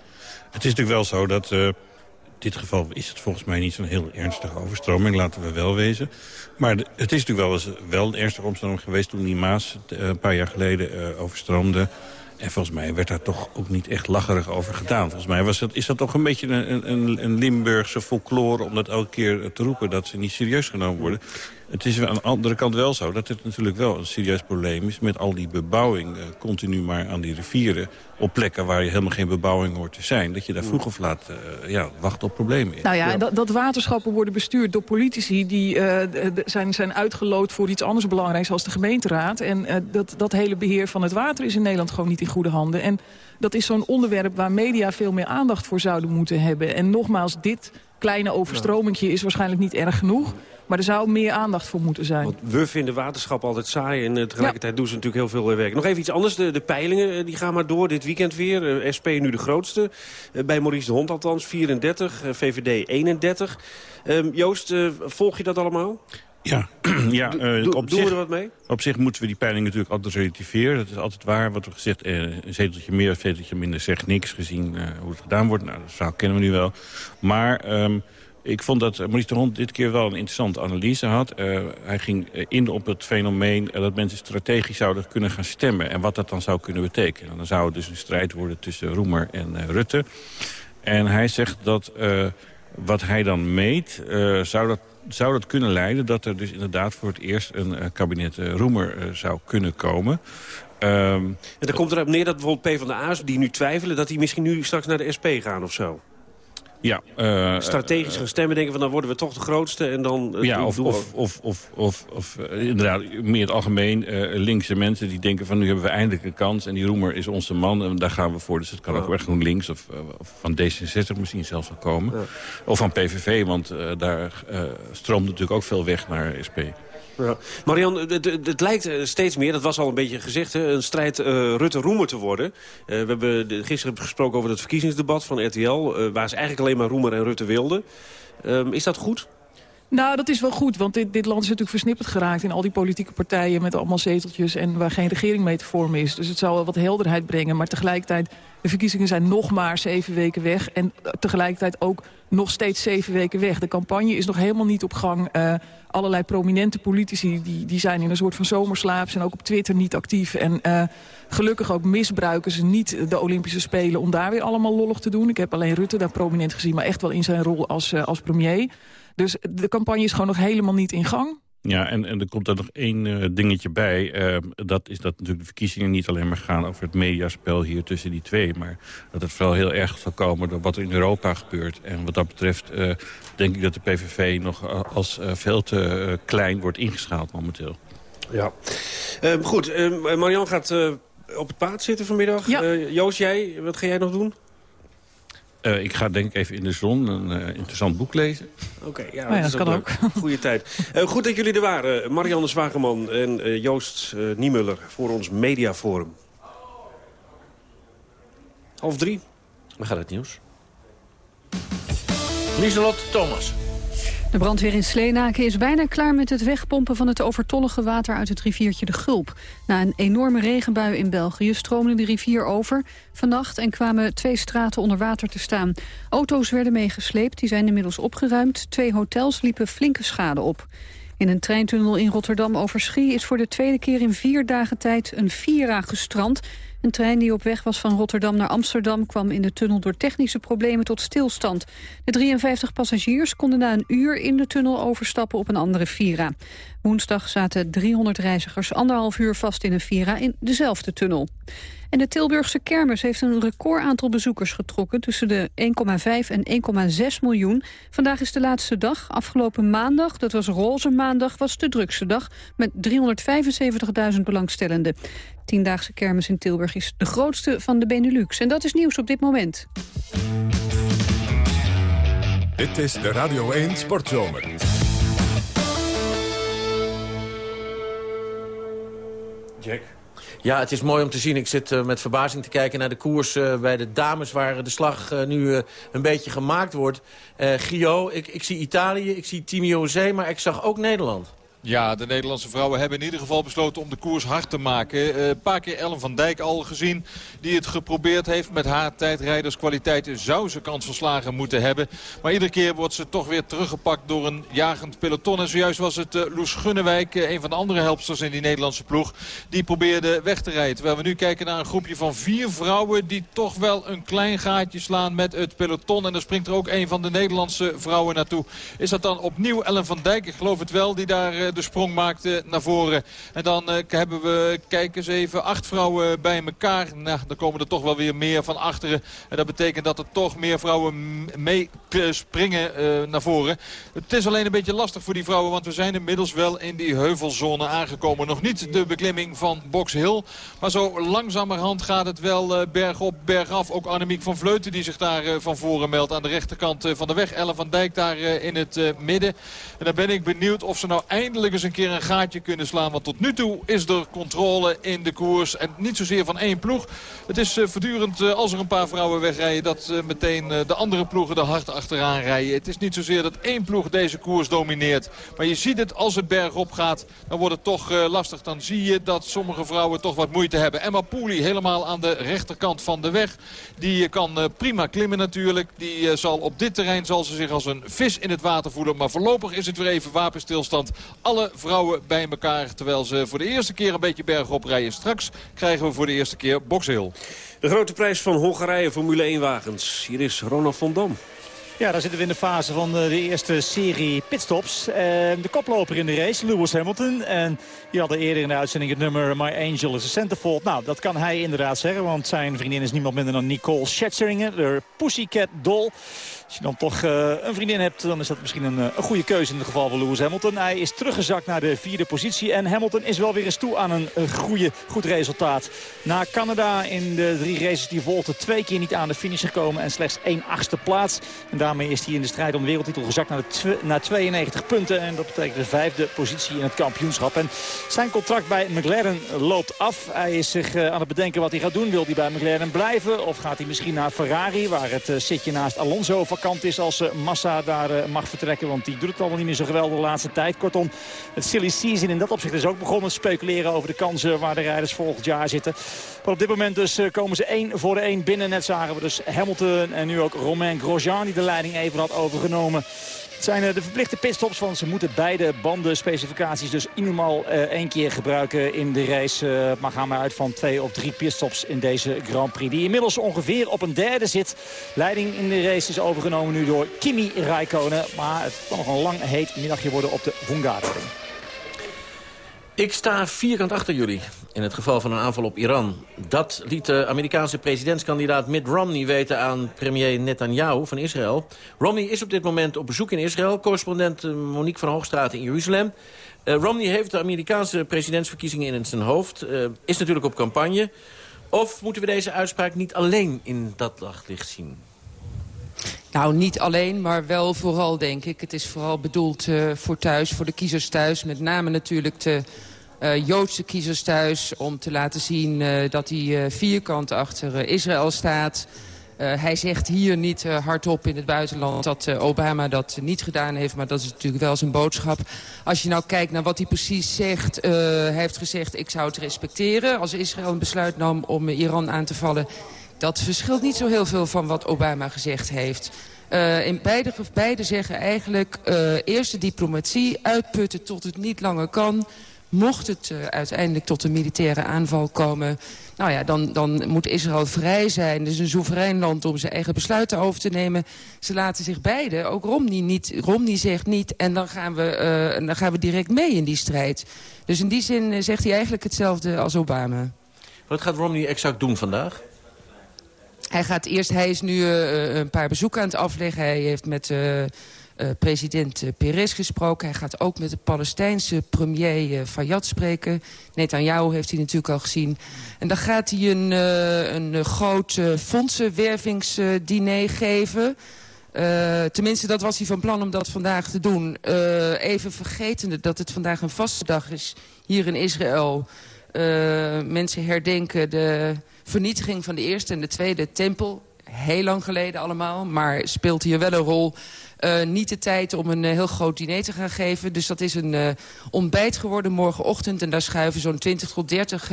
Het is natuurlijk wel zo dat... Uh, in dit geval is het volgens mij niet zo'n heel ernstige overstroming, laten we wel wezen. Maar het is natuurlijk wel, eens, wel een ernstige omstroming geweest toen die Maas uh, een paar jaar geleden uh, overstroomde. En volgens mij werd daar toch ook niet echt lacherig over gedaan. Volgens mij was het, is dat toch een beetje een, een, een Limburgse folklore... om dat elke keer te roepen dat ze niet serieus genomen worden. Het is aan de andere kant wel zo dat het natuurlijk wel een serieus probleem is... met al die bebouwing uh, continu maar aan die rivieren... op plekken waar je helemaal geen bebouwing hoort te zijn. Dat je daar vroeg of laat uh, ja, wacht op problemen. Nou ja, ja. Dat, dat waterschappen worden bestuurd door politici... die uh, zijn, zijn uitgeloot voor iets anders belangrijks als de gemeenteraad. En uh, dat, dat hele beheer van het water is in Nederland gewoon niet in goede handen. En dat is zo'n onderwerp waar media veel meer aandacht voor zouden moeten hebben. En nogmaals, dit kleine overstromingje is waarschijnlijk niet erg genoeg... Maar er zou meer aandacht voor moeten zijn. Want we vinden waterschap altijd saai en uh, tegelijkertijd ja. doen ze natuurlijk heel veel uh, werk. Nog even iets anders, de, de peilingen uh, die gaan maar door dit weekend weer. SP nu de grootste, bij Maurice de Hond althans, 34, VVD 31. Um, Joost, volg je dat allemaal? Ja, [clears throat] ja Do, op doen zich, we er wat mee? Op zich moeten we die peiling natuurlijk altijd relativeren. Dat is altijd waar. Wat we gezegd, een zeteltje meer, een zeteltje minder zegt niks gezien hoe het gedaan wordt. Nou, dat verhaal kennen we nu wel. Maar... Um, ik vond dat Maurice de Hond dit keer wel een interessante analyse had. Uh, hij ging in op het fenomeen dat mensen strategisch zouden kunnen gaan stemmen. En wat dat dan zou kunnen betekenen. En dan zou het dus een strijd worden tussen Roemer en Rutte. En hij zegt dat wat hij dan meet, zou, dat, zou dat kunnen leiden... dat er dus inderdaad voor het eerst een kabinet Roemer zou kunnen komen. Um, en dan komt erop neer dat bijvoorbeeld PvdA's die nu twijfelen... dat die misschien nu straks naar de SP gaan of zo. Ja, uh, Strategisch gaan stemmen, denken van dan worden we toch de grootste en dan... Uh, ja, of, of, of, of, of, of inderdaad, meer het algemeen linkse mensen die denken van nu hebben we eindelijk een kans en die Roemer is onze man en daar gaan we voor. Dus het kan ook echt GroenLinks of, of van D66 misschien zelfs wel komen. Of van PVV, want daar stroomt natuurlijk ook veel weg naar SP. Ja. Marian, het, het, lijkt eh, steeds meer, dat was al een beetje gezegd... Een strijd uh, Rutte-Roemer te worden. Uh, we hebben gisteren gesproken over het verkiezingsdebat van RTL... Waar ze eigenlijk alleen maar Roemer en Rutte wilden. Ehm, is dat goed? Nou, dat is wel goed, want dit, land is natuurlijk versnipperd geraakt... in al die politieke partijen met allemaal zeteltjes... en waar geen regering mee te vormen is. Dus het zou wel wat helderheid brengen. Maar tegelijkertijd, de verkiezingen zijn nog maar zeven weken weg... en tegelijkertijd ook nog steeds zeven weken weg. De campagne is nog helemaal niet op gang. Allerlei prominente politici die, die zijn in een soort van zomerslaap... zijn ook op Twitter niet actief. En uh, gelukkig ook misbruiken ze niet de Olympische Spelen... om daar weer allemaal lollig te doen. Ik heb alleen Rutte daar prominent gezien... maar echt wel in zijn rol als, uh, als premier... Dus de campagne is gewoon nog helemaal niet in gang. Ja, en, en er komt er nog één uh, dingetje bij. Uh, dat is dat natuurlijk de verkiezingen niet alleen maar gaan over het mediaspel hier tussen die twee. Maar dat het vooral heel erg zal komen door wat er in Europa gebeurt. En wat dat betreft uh, denk ik dat de PVV nog als veel te klein wordt ingeschaald momenteel. Ja, ehm, goed. Ehm, Marian gaat op het paard zitten vanmiddag. Ja. Joost, jij, wat ga jij nog doen? Uh, ik ga denk ik even in de zon een uh, interessant boek lezen. Oké, ja, oh ja, dat, dat kan ook. Goede tijd. Uh, goed dat jullie er waren. Marianne Zwageman en Joost Niemuller voor ons mediaforum. Half drie. We gaan het nieuws. Lieselot Thomas. De brandweer in Sleenaken is bijna klaar met het wegpompen van het overtollige water uit het riviertje de Gulp. Na een enorme regenbui in België stroomde de rivier over vannacht en kwamen twee straten onder water te staan. Auto's werden meegesleept, die zijn inmiddels opgeruimd. Twee hotels liepen flinke schade op. In een treintunnel in Rotterdam over Schie is voor de tweede keer in vier dagen tijd een Vira gestrand. Een trein die op weg was van Rotterdam naar Amsterdam... kwam in de tunnel door technische problemen tot stilstand. De 53 passagiers konden na een uur in de tunnel overstappen op een andere Vira. Woensdag zaten 300 reizigers anderhalf uur vast in een Vira in dezelfde tunnel. En de Tilburgse kermis heeft een record aantal bezoekers getrokken... tussen de 1,5 en 1,6 miljoen. Vandaag is de laatste dag. Afgelopen maandag, dat was roze maandag, was de drukste dag... met 375.000 belangstellenden. Tiendaagse kermis in Tilburg is de grootste van de Benelux. En dat is nieuws op dit moment. Dit is de Radio 1 Sportzomer. Ja, het is mooi om te zien. Ik zit uh, met verbazing te kijken naar de koers uh, bij de dames... waar de slag uh, nu een beetje gemaakt wordt. Gio, ik, ik zie Italië, ik zie Team USA, maar ik zag ook Nederland. Ja, de Nederlandse vrouwen hebben in ieder geval besloten om de koers hard te maken. Een paar keer Ellen van Dijk al gezien die het geprobeerd heeft. Met haar tijdrijderskwaliteit zou ze kans verslagen moeten hebben. Maar iedere keer wordt ze toch weer teruggepakt door een jagend peloton. En zojuist was het uh, Loes Gunnewijk, een van de andere helpsters in die Nederlandse ploeg. Die probeerde weg te rijden. Terwijl we nu kijken naar een groepje van vier vrouwen die toch wel een klein gaatje slaan met het peloton. En er springt er ook een van de Nederlandse vrouwen naartoe. Is dat dan opnieuw Ellen van Dijk? Ik geloof het wel, die daar de sprong maakte naar voren. En dan uh, hebben we, kijk eens even, acht vrouwen bij elkaar. Nou, dan komen er toch wel weer meer van achteren. En dat betekent dat er toch meer vrouwen mee springen uh, naar voren. Het is alleen een beetje lastig voor die vrouwen, want we zijn inmiddels wel in die heuvelzone aangekomen. Nog niet de beklimming van Box Hill, maar zo langzamerhand gaat het wel bergop, bergaf. Ook Annemiek van Vleuten die zich daar van voren meldt aan de rechterkant van de weg. Ellen van Dijk daar in het midden. En dan ben ik benieuwd of ze nou eindelijk eens een keer een gaatje kunnen slaan. Want tot nu toe is er controle in de koers. En niet zozeer van één ploeg. Het is uh, voortdurend uh, als er een paar vrouwen wegrijden... dat uh, meteen de andere ploegen er hard achteraan rijden. Het is niet zozeer dat één ploeg deze koers domineert. Maar je ziet het als het bergop gaat. Dan wordt het toch lastig. Dan zie je dat sommige vrouwen toch wat moeite hebben. Emma Pooley helemaal aan de rechterkant van de weg. Die kan prima klimmen natuurlijk. Die zal op dit terrein zal ze zich als een vis in het water voelen. Maar voorlopig is het weer even wapenstilstand. Alle vrouwen bij elkaar. Terwijl ze voor de eerste keer een beetje bergop rijden. Straks krijgen we voor de eerste keer Boxhill. De grote prijs van Hongarije Formule 1 wagens. Hier is Ronald van Dam. Ja, daar zitten we in de fase van de eerste serie pitstops. de koploper in de race, Lewis Hamilton. En die hadden eerder in de uitzending het nummer My Angel is a Centerfold. Nou, dat kan hij inderdaad zeggen, want zijn vriendin is niemand minder dan Nicole Scherzinger. De Pussycat Doll. Als je dan toch uh, een vriendin hebt, dan is dat misschien een, een, goede keuze in het geval van Lewis Hamilton. Hij is teruggezakt naar de vierde positie. En Hamilton is wel weer eens toe aan een, goede, goed resultaat. Na Canada in de drie races die volgden twee keer niet aan de finish gekomen. En slechts één achtste plaats. En daarmee is hij in de strijd om de wereldtitel gezakt naar, naar 92 punten. En dat betekent de vijfde positie in het kampioenschap. En zijn contract bij McLaren loopt af. Hij is zich uh, aan het bedenken wat hij gaat doen. Wil hij bij McLaren blijven? Of gaat hij misschien naar Ferrari, waar het uh, zitje naast Alonso vakant is als uh, Massa daar mag vertrekken. Want die doet het allemaal niet meer zo geweldig de laatste tijd. Kortom, het silly season in dat opzicht is ook begonnen. Speculeren over de kansen waar de rijders volgend jaar zitten. Maar op dit moment dus komen ze één voor één binnen. Net zagen we dus Hamilton en nu ook Romain Grosjean die de leiding even had overgenomen. Het zijn eh, de verplichte pitstops, want ze moeten beide bandenspecificaties dus minimaal uh, één keer gebruiken in de race. Uh, maar gaan maar uit van twee of drie pitstops in deze Grand Prix. Die inmiddels ongeveer op een derde zit. Leiding in de race is overgenomen nu door Kimi Räikkönen. Maar het kan nog een lang heet middagje worden op de Hungaroring. Ik sta vierkant achter jullie in het geval van een aanval op Iran. Dat liet de Amerikaanse presidentskandidaat Mitt Romney weten aan premier Netanyahu van Israël. Romney is op dit moment op bezoek in Israël. Correspondent eh, Monique van Hoogstraat in Jeruzalem. Uh, Romney heeft de Amerikaanse presidentsverkiezingen in zijn hoofd. Uh, is natuurlijk op campagne. Of moeten we deze uitspraak niet alleen in dat daglicht zien? Nou, niet alleen, maar wel vooral, denk ik. Het is vooral bedoeld uh, voor thuis, voor de kiezers thuis. Met name natuurlijk de uh, Joodse kiezers thuis... om te laten zien uh, dat hij vierkant achter Israël staat... hij zegt hier niet hardop in het buitenland dat Obama dat niet gedaan heeft. Maar dat is natuurlijk wel zijn boodschap. Als je nou kijkt naar wat hij precies zegt. hij heeft gezegd, ik zou het respecteren als Israël een besluit nam om Iran aan te vallen dat verschilt niet zo heel veel van wat Obama gezegd heeft. Uh, in beide, beide zeggen eigenlijk uh, eerst de diplomatie uitputten tot het niet langer kan. Mocht het uh, uiteindelijk tot een militaire aanval komen... nou ja, dan, dan moet Israël vrij zijn. Het is een soeverein land om zijn eigen besluiten over te nemen. Ze laten zich beide, ook Romney, niet, Romney zegt niet... en dan gaan, we, dan gaan we direct mee in die strijd. Dus in die zin zegt hij eigenlijk hetzelfde als Obama. Wat gaat Romney exact doen vandaag? Hij, gaat eerst, hij is nu uh, een paar bezoeken aan het afleggen. Hij heeft met uh, president Peres gesproken. Hij gaat ook met de Palestijnse premier Fayyad spreken. Netanyahu heeft hij natuurlijk al gezien. En dan gaat hij een, een groot fondsenwervingsdiner geven... Tenminste, dat was hij van plan om dat vandaag te doen. Even vergetende dat het vandaag een vaste dag is hier in Israël. Mensen herdenken de vernietiging van de eerste en de tweede tempel. Heel lang geleden allemaal, maar speelt hier wel een rol. Uh, niet de tijd om een uh, heel groot diner te gaan geven. Dus dat is een uh, ontbijt geworden morgenochtend. En daar schuiven zo'n 20 tot 30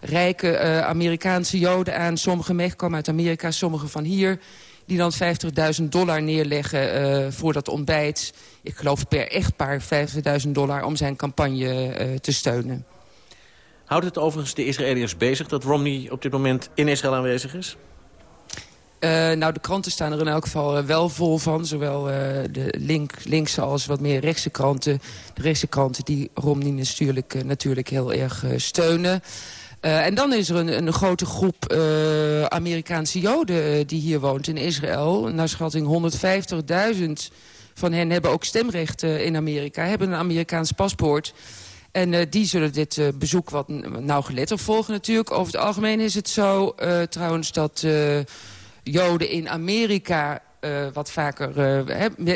rijke Amerikaanse joden aan. Sommige meegekomen uit Amerika, sommige van hier. Die dan 50.000 dollar neerleggen voor dat ontbijt. Ik geloof per echtpaar 50.000 dollar om zijn campagne te steunen. Houdt het overigens de Israëliërs bezig dat Romney op dit moment in Israël aanwezig is? Uh, nou, de kranten staan er in elk geval uh, wel vol van. Zowel uh, de link, linkse als wat meer rechtse kranten. De rechtse kranten die Romney natuurlijk, natuurlijk heel erg steunen. en dan is er een, een grote groep Amerikaanse Joden die hier woont in Israël. Naar schatting 150.000 van hen hebben ook stemrecht in Amerika. Hebben een Amerikaans paspoort. En uh, die zullen dit uh, bezoek wat nauwgeletter volgen natuurlijk. Over het algemeen is het zo uh, trouwens dat Joden in Amerika wat vaker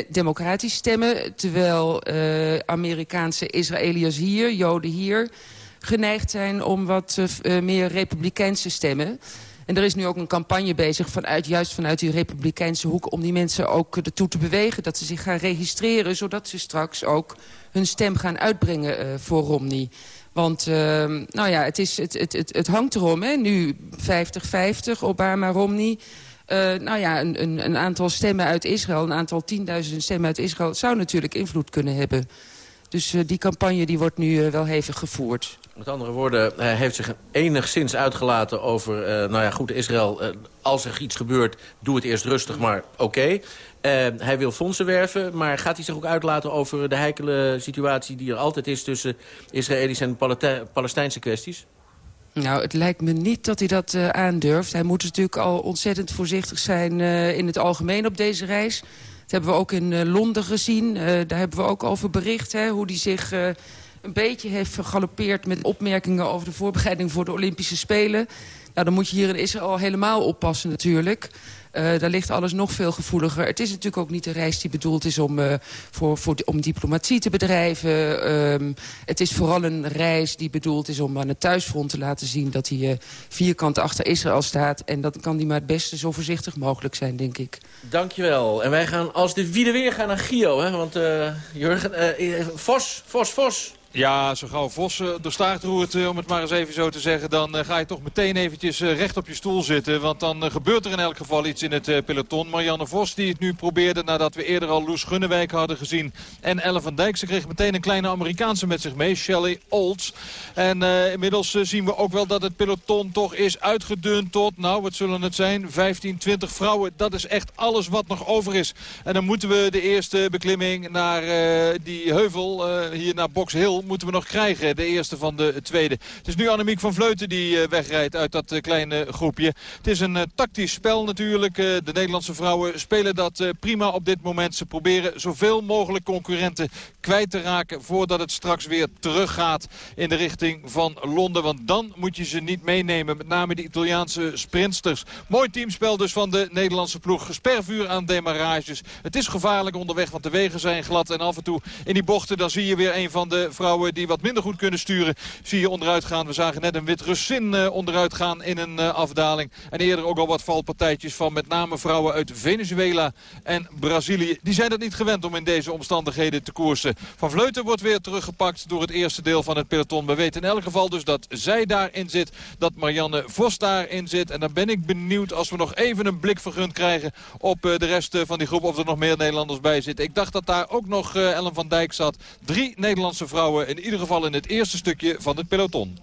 democratisch stemmen. Terwijl Amerikaanse Israëliërs hier, Joden hier, geneigd zijn om wat meer republikeinse stemmen. En er is nu ook een campagne bezig, vanuit, juist vanuit die republikeinse hoek... om die mensen ook ertoe te bewegen dat ze zich gaan registreren... zodat ze straks ook hun stem gaan uitbrengen uh, voor Romney. Want uh, nou ja, het, is, het, het, het, hangt erom, hè? nu 50-50, Obama-Romney... Uh, nou ja, een, een, een, aantal stemmen uit Israël, een aantal tienduizenden stemmen uit Israël... zou natuurlijk invloed kunnen hebben. Dus die campagne die wordt nu wel hevig gevoerd. Met andere woorden, hij heeft zich enigszins uitgelaten over... Uh, nou ja, goed, Israël, uh, als er iets gebeurt, doe het eerst rustig, maar oké. Hij wil fondsen werven, maar gaat hij zich ook uitlaten over de heikele situatie... die er altijd is tussen Israëlische en Palestijnse kwesties? Nou, het lijkt me niet dat hij dat aandurft. Hij moet natuurlijk al ontzettend voorzichtig zijn in het algemeen op deze reis. Dat hebben we ook in Londen gezien. daar hebben we ook over bericht, hè, hoe hij zich een beetje heeft vergalopeerd... met opmerkingen over de voorbereiding voor de Olympische Spelen. Nou, dan moet je hier in Israël helemaal oppassen natuurlijk. Uh, daar ligt alles nog veel gevoeliger. Het is natuurlijk ook niet een reis die bedoeld is om, uh, voor, voor, om diplomatie te bedrijven. Um, het is vooral een reis die bedoeld is om aan het thuisfront te laten zien... dat hij uh, vierkant achter Israël staat. En dat kan hij maar het beste zo voorzichtig mogelijk zijn, denk ik. Dankjewel. En wij gaan als de wiede weer gaan naar Gio. Hè? Want Jurgen, Vos, Vos, Vos... Ja, zo gauw Vos uh, de staart roert, uh, om het maar eens even zo te zeggen... dan uh, ga je toch meteen eventjes recht op je stoel zitten. Want dan gebeurt er in elk geval iets in het peloton. Marianne Vos die het nu probeerde nadat we eerder al Loes Gunnewijk hadden gezien. En Ellen van Dijk, ze kreeg meteen een kleine Amerikaanse met zich mee, Shelley Olds. En inmiddels zien we ook wel dat het peloton toch is uitgedund tot... nou, wat zullen het zijn? 15, 20 vrouwen. Dat is echt alles wat nog over is. En dan moeten we de eerste beklimming naar die heuvel, hier naar Box Hill moeten we nog krijgen. De eerste van de tweede. Het is nu Annemiek van Vleuten die eh, wegrijdt uit dat eh, kleine groepje. Het is een eh, tactisch spel natuurlijk. De Nederlandse vrouwen spelen dat prima op dit moment. Ze proberen zoveel mogelijk concurrenten kwijt te raken... voordat het straks weer teruggaat in de richting van Londen. Want dan moet je ze niet meenemen. Met name de Italiaanse sprintsters. Mooi teamspel dus van de Nederlandse ploeg. Spervuur aan demarages. Het is gevaarlijk onderweg, want de wegen zijn glad. En af en toe in die bochten dan zie je weer een van de vrouwen die wat minder goed kunnen sturen, zie je onderuit gaan. We zagen net een wit Russin uh, onderuit gaan in een uh, afdaling. En eerder ook al wat valpartijtjes van met name vrouwen uit Venezuela en Brazilië. Die zijn het niet gewend om in deze omstandigheden te koersen. Van Vleuten wordt weer teruggepakt door het eerste deel van het peloton. We weten in elk geval dus dat zij daarin zit. Dat Marianne Vos daarin zit. En dan ben ik benieuwd als we nog even een blik vergund krijgen op uh, de rest van die groep. Of er nog meer Nederlanders bij zitten. Ik dacht dat daar ook nog Ellen van Dijk zat. Drie Nederlandse vrouwen in ieder geval in het eerste stukje van het peloton.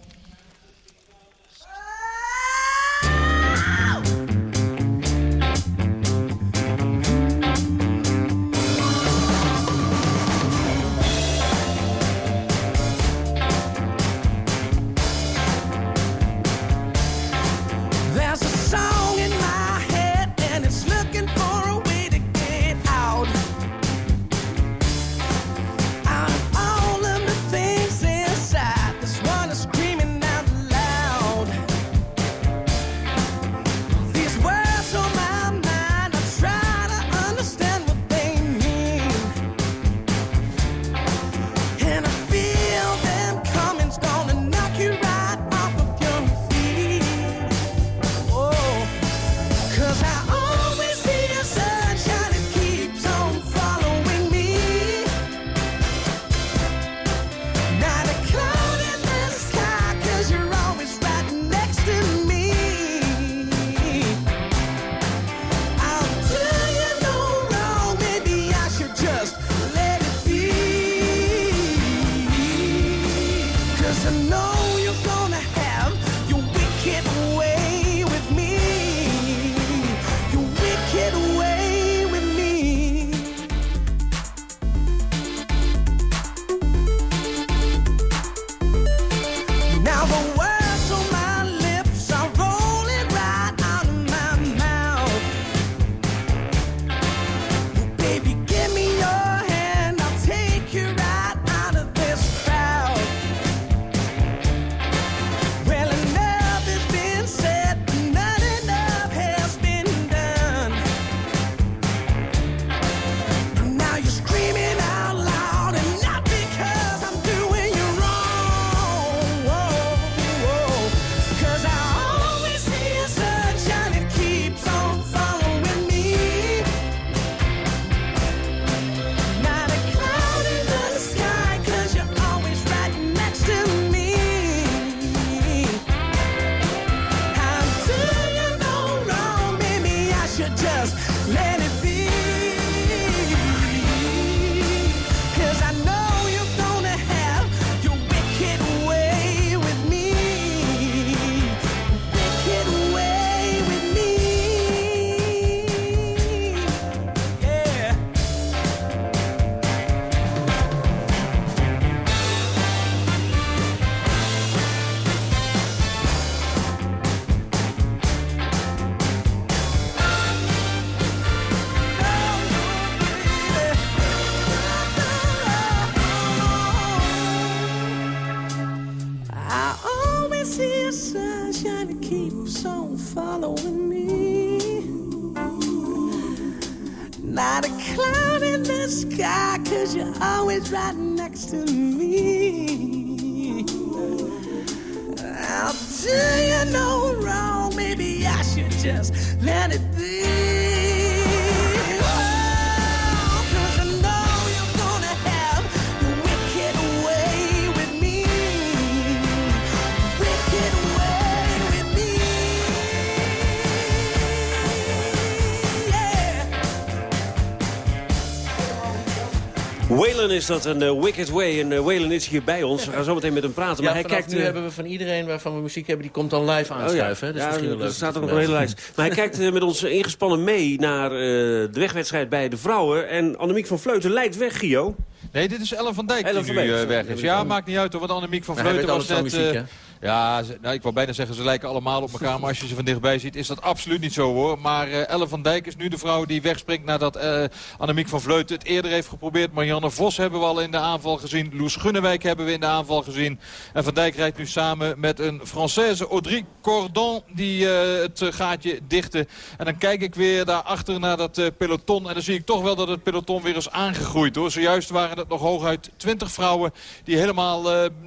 Is dat, een uh, Wicked Way. En uh, Waylon is hier bij ons. We gaan zo meteen met hem praten. Ja, maar hij kijkt, nu uh, hebben we van iedereen waarvan we muziek hebben... die komt dan live aanschuiven. Oh, hè? ja. Dat is ja, misschien wel er leuk. staat er om nog een hele lijst. Maar hij kijkt met ons ingespannen mee naar de wegwedstrijd bij de vrouwen. En Annemiek van Vleuten leidt weg, Gio. Nee, dit is Ellen van Dijk Ellen die van nu Dijk, eh, weg is. Ja, maakt niet uit hoor, want Annemiek van Vleuten was alles net... muziek, eh, ja, nou, ik wou bijna zeggen, ze lijken allemaal op elkaar. Maar als je ze van dichtbij ziet, is dat absoluut niet zo hoor. Maar eh Ellen van Dijk is nu de vrouw die wegspringt nadat eh Annemiek van Vleuten het eerder heeft geprobeerd. Marianne Vos hebben we al in de aanval gezien. Loes Gunnewijk hebben we in de aanval gezien. En Van Dijk rijdt nu samen met een Française, Audrey Cordon, die eh, het gaatje dichten. En dan kijk ik weer daarachter naar dat peloton. En dan zie ik toch wel dat het peloton weer is aangegroeid hoor. Zojuist waren het nog hooguit 20 vrouwen die helemaal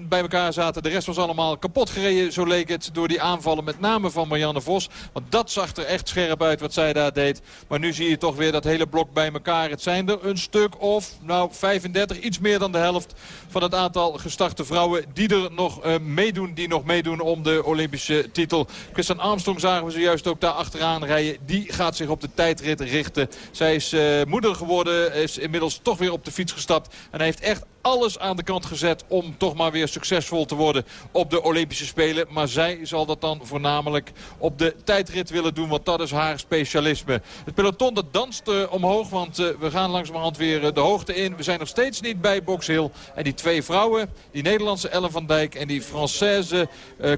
bij elkaar zaten. De rest was allemaal kapot gereden, zo leek het, door die aanvallen. Met name van Marianne Vos. Want dat zag er echt scherp uit wat zij daar deed. Maar nu zie je toch weer dat hele blok bij elkaar. Het zijn er een stuk of, nou 35, iets meer dan de helft van het aantal gestarte vrouwen die er nog eh, meedoen. Die nog meedoen om de Olympische titel. Christian Armstrong zagen we zojuist ook daar achteraan rijden. Die gaat zich op de tijdrit richten. Zij is eh, moeder geworden, is inmiddels toch weer op de fiets gestapt. En heeft echt alles aan de kant gezet om toch maar weer succesvol te worden op de Olympische Spelen. Maar zij zal dat dan voornamelijk op de tijdrit willen doen, want dat is haar specialisme. Het peloton dat danst eh, omhoog, want eh, we gaan langzamerhand weer eh, de hoogte in. We zijn nog steeds niet bij Box Hill. En die twee vrouwen, die Nederlandse Ellen van Dijk en die Française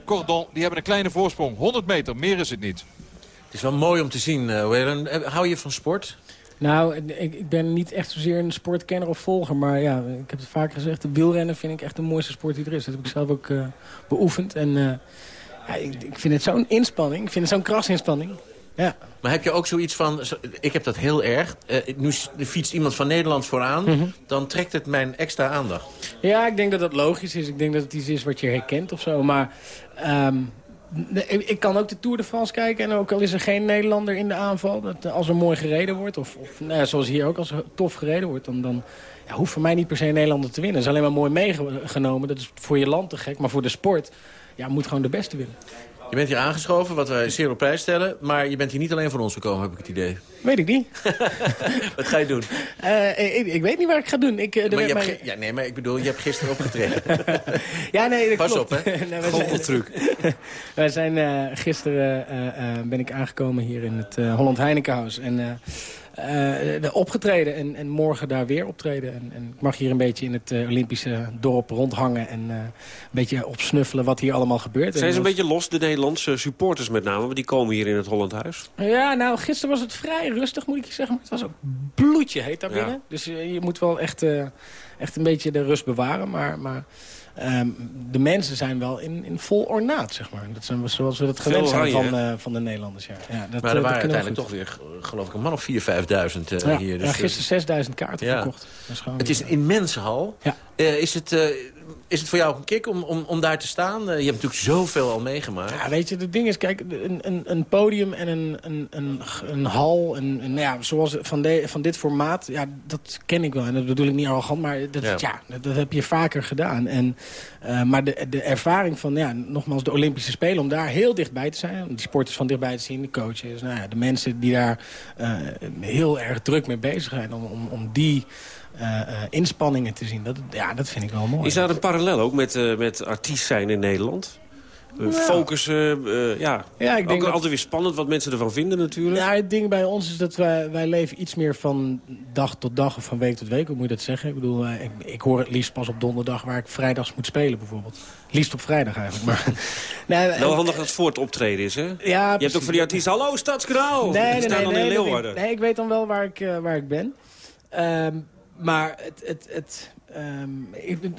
Cordon, die hebben een kleine voorsprong. 100 meter, meer is het niet. Het is wel mooi om te zien. Eh, Hou je van sport? Nou, ik, ik ben niet echt zozeer een sportkenner of volger. Maar ja, ik heb het vaak gezegd. De wielrennen vind ik echt de mooiste sport die er is. Dat heb ik zelf ook eh, beoefend. En eh, ja, ik, ik vind het zo'n inspanning. Ik vind het zo'n krasinspanning. Ja. Maar heb je ook zoiets van... Ik heb dat heel erg. Eh, nu fietst iemand van Nederland vooraan. Mhm. Dan trekt het mijn extra aandacht. Ja, ik denk dat dat logisch is. Ik denk dat het iets is wat je herkent of zo. Maar ehm, ik kan ook de Tour de France kijken. En ook al is er geen Nederlander in de aanval. Dat, eh, als er mooi gereden wordt. Of, of nou ja, zoals hier ook, als er tof gereden wordt. Dan, dan ja, hoeft voor mij niet per se een Nederlander te winnen. Dat is alleen maar mooi meegenomen. Dat is voor je land te gek. Maar voor de sport ja, moet gewoon de beste winnen. Je bent hier aangeschoven, wat wij zeer op prijs stellen. Maar je bent hier niet alleen voor ons gekomen, heb ik het idee. Weet ik niet. [laughs] Wat ga je doen? Eh, ik, ik weet niet waar ik ga doen. Ik, eh, Maar je hebt ja, nee, maar ik bedoel, je hebt gisteren opgetreden. [laughs] Ja, nee, dat Pas klopt. op, hè? [laughs] Nee, wij zijn- Goocheltruc. Wij zijn eh, gisteren ben ik aangekomen hier in het Holland Heinekenhuis. En de opgetreden en, en morgen daar weer optreden. En, en ik mag hier een beetje in het eh, Olympische dorp rondhangen. En een beetje opsnuffelen wat hier allemaal gebeurt. Zijn ze een En beetje los, de Nederlandse supporters met name? Want die komen hier in het Holland Huis. Ja, nou, gisteren was het vrij rustig, moet ik je zeggen. Maar het was ook bloedje heet daar Ja. binnen. Dus je moet wel echt, echt een beetje de rust bewaren. Maar, maar ehm, de mensen zijn wel in, in vol ornaat, zeg maar. Dat zijn zoals we dat gewend zijn van, eh, van de Nederlanders. Ja. Ja, dat, maar eh, er dat waren uiteindelijk toch weer, g- geloof ik, een man of 4.000, 5.000 uh, Ja, hier. ja, gisteren 6000 kaarten verkocht. Het is een immense hal. Ja. Eh, is, het, eh, is het voor jou ook een kick om, om, om daar te staan? Eh, je hebt natuurlijk zoveel al meegemaakt. Ja, weet je, het ding is, kijk, een, een, een podium en een, een, een, een hal, een, een- nou ja, zoals van, de, van dit formaat, ja, dat ken ik wel. En dat bedoel ik niet arrogant, maar dat, Ja. ja. dat, dat heb je vaker gedaan. En, eh, maar de, de ervaring van, ja, nogmaals, de Olympische Spelen, om daar heel dichtbij te zijn, om die sporters van dichtbij te zien, de coaches, nou ja, de mensen die daar eh, heel erg druk mee bezig zijn, om, om, om die... eh, eh, inspanningen te zien, dat, ja, dat vind ik wel mooi. Is daar een parallel ook met, eh, met artiest zijn in Nederland? Ja. Focussen, ja. Ja, ik denk ook dat- altijd weer spannend wat mensen ervan vinden natuurlijk. Ja, het ding bij ons is dat wij, wij leven iets meer van dag tot dag of van week tot week. Hoe moet je dat zeggen? Ik bedoel, ik, ik hoor het liefst pas op donderdag waar ik vrijdags moet spelen bijvoorbeeld. Liefst op vrijdag eigenlijk. Maar, [laughs] nee, Wel en- handig als het voor het optreden is, hè? Ja, Je hebt ook van die artiesten, hallo Stadskanaal! Nee, nee, nee, nee, nee, ik weet dan wel waar ik, waar ik ben. Ehm, maar het, het, het, ehm,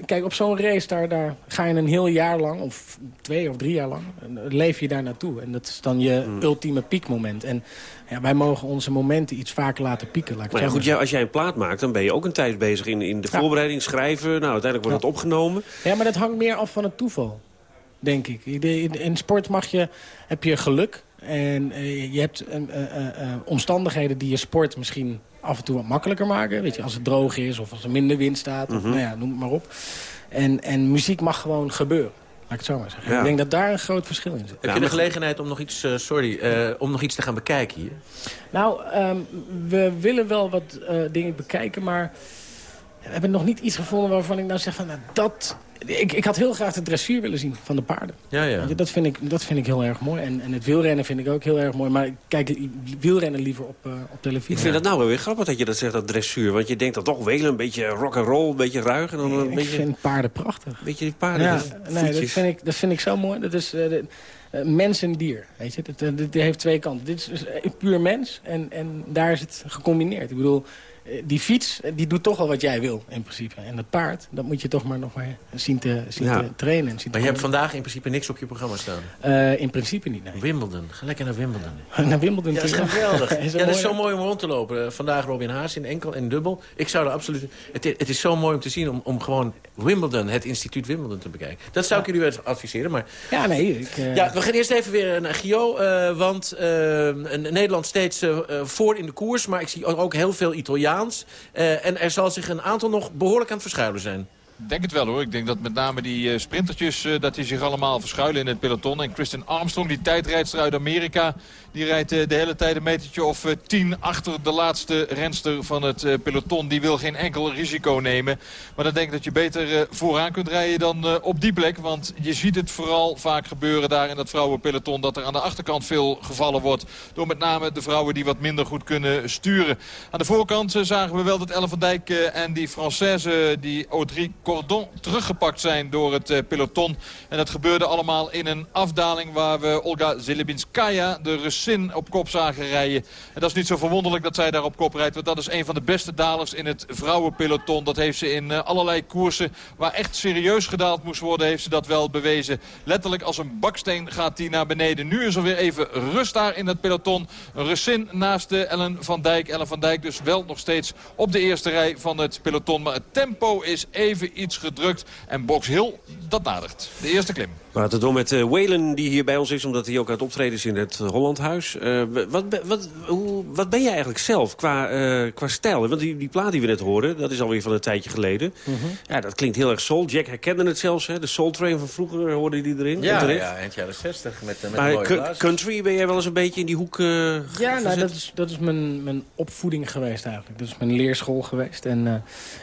kijk, op zo'n race, daar, daar ga je een heel jaar lang... of twee of drie jaar lang, eh, leef je daar naartoe. En dat is dan je Hmm. ultieme piekmoment. En ja, wij mogen onze momenten iets vaker laten pieken. Laat ik het Maar ja, goed, als jij een plaat maakt, dan ben je ook een tijd bezig in, in de voorbereiding, schrijven. Nou, uiteindelijk wordt het opgenomen. Ja, maar dat hangt meer af van het toeval, denk ik. In- sport mag je, heb je geluk. En eh, je hebt eh, omstandigheden die je sport misschien af en toe wat makkelijker maken. Weet je, als het droog is of als er minder wind staat. Of, Mhm. nou ja, noem het maar op. En, en muziek mag gewoon gebeuren. Laat ik het zo maar zeggen. Ja. Ik denk dat daar een groot verschil in zit. Heb je de gelegenheid om nog iets, eh, sorry, eh, om nog iets te gaan bekijken hier? Nou, ehm, we willen wel wat eh, dingen bekijken, maar we hebben nog niet iets gevonden waarvan ik nou zeg van, nou, dat... Ik, ik had heel graag de dressuur willen zien van de paarden. Ja, ja. Dat, vind ik, dat vind ik heel erg mooi. En, en het wielrennen vind ik ook heel erg mooi. Maar ik kijk wielrennen liever op, eh, op televisie. Ik vind dat nou wel weer grappig dat je dat zegt, dat dressuur. Want je denkt dan toch wel een beetje rock and roll, een beetje ruig. En dan een ik beetje, vind paarden prachtig. beetje die paarden. Ja, nee, dat vind, ik, dat vind ik zo mooi. Dat is eh, de- eh, mens en dier. Weet je? Dat, dit heeft twee kanten. Dit is dus, puur mens en, en daar is het gecombineerd. Ik bedoel, die fiets eh, die doet toch al wat jij wil in principe. En dat paard, dat moet je toch maar nog maar zien te, zien Ja. te trainen. Te Maar je hebt vandaag in principe niks op je programma staan. Eh, in principe niet, nee. Wimbledon, ga lekker naar Wimbledon. [laughs] Naar Wimbledon Ja, dat is geweldig. ja, Is dat dat is zo mooi om rond te lopen. Eh, Vandaag Robin Haas in enkel en dubbel. Ik zou er absoluut... Het, het is zo mooi om te zien om, om gewoon Wimbledon, het instituut Wimbledon te bekijken. Dat zou ik jullie wel adviseren, maar... Ja, nee. Ik, eh, Ja, we gaan eerst even weer naar Gio, eh, want eh, Nederland steeds eh, eh, voor in de koers. Maar ik zie ook- heel veel Eh, en er zal zich een aantal nog behoorlijk aan het verschuilen zijn. Denk het wel hoor. Ik denk dat met name die eh, sprintertjes eh, dat die zich allemaal verschuilen in het peloton. En Kristen Armstrong, die tijdrijdster uit Amerika, die rijdt eh, de hele tijd een metertje of tien achter de laatste renster van het peloton. Die wil geen enkel risico nemen. Maar dan denk ik dat je beter vooraan kunt rijden dan op die plek. Want je ziet het vooral vaak gebeuren daar in dat vrouwenpeloton. Dat er aan de achterkant veel gevallen wordt. Door met name de vrouwen die wat minder goed kunnen sturen. Aan de voorkant zagen we wel dat Ellen van Dijk en die Française, die Audrey Teruggepakt zijn door het eh, peloton. En dat gebeurde allemaal in een afdaling waar we Olga Zelebinskaya, de Russin, op kop zagen rijden. En dat is niet zo verwonderlijk dat zij daar op kop rijdt. Want dat is een van de beste dalers in het vrouwenpeloton. Dat heeft ze in eh, allerlei koersen waar echt serieus gedaald moest worden, heeft ze dat wel bewezen. Letterlijk als een baksteen gaat die naar beneden. Nu is er weer even rust daar in het peloton. Russin naast de Ellen van Dijk. Ellen van Dijk dus wel nog steeds op de eerste rij van het peloton. Maar het tempo is even iets gedrukt. En Box Hill, dat nadert. De eerste klim. We laten het door met uh, Whalen, die hier bij ons is... omdat hij ook aan het optreden is in het Hollandhuis. Uh, wat, wat, hoe, wat ben jij eigenlijk zelf qua, uh, qua stijl? Want die, die plaat die we net hoorden, dat is alweer van een tijdje geleden. Mhm. Ja, dat klinkt heel erg soul. Jack herkende het zelfs, hè? de Soul Train van vroeger hoorde die erin. Ja, ja eind jaren 60 met, met maar mooie country ben jij wel eens een beetje in die hoek uh, Ja, nou, dat is, dat is mijn, mijn opvoeding geweest eigenlijk. Dat is mijn leerschool geweest. En, uh,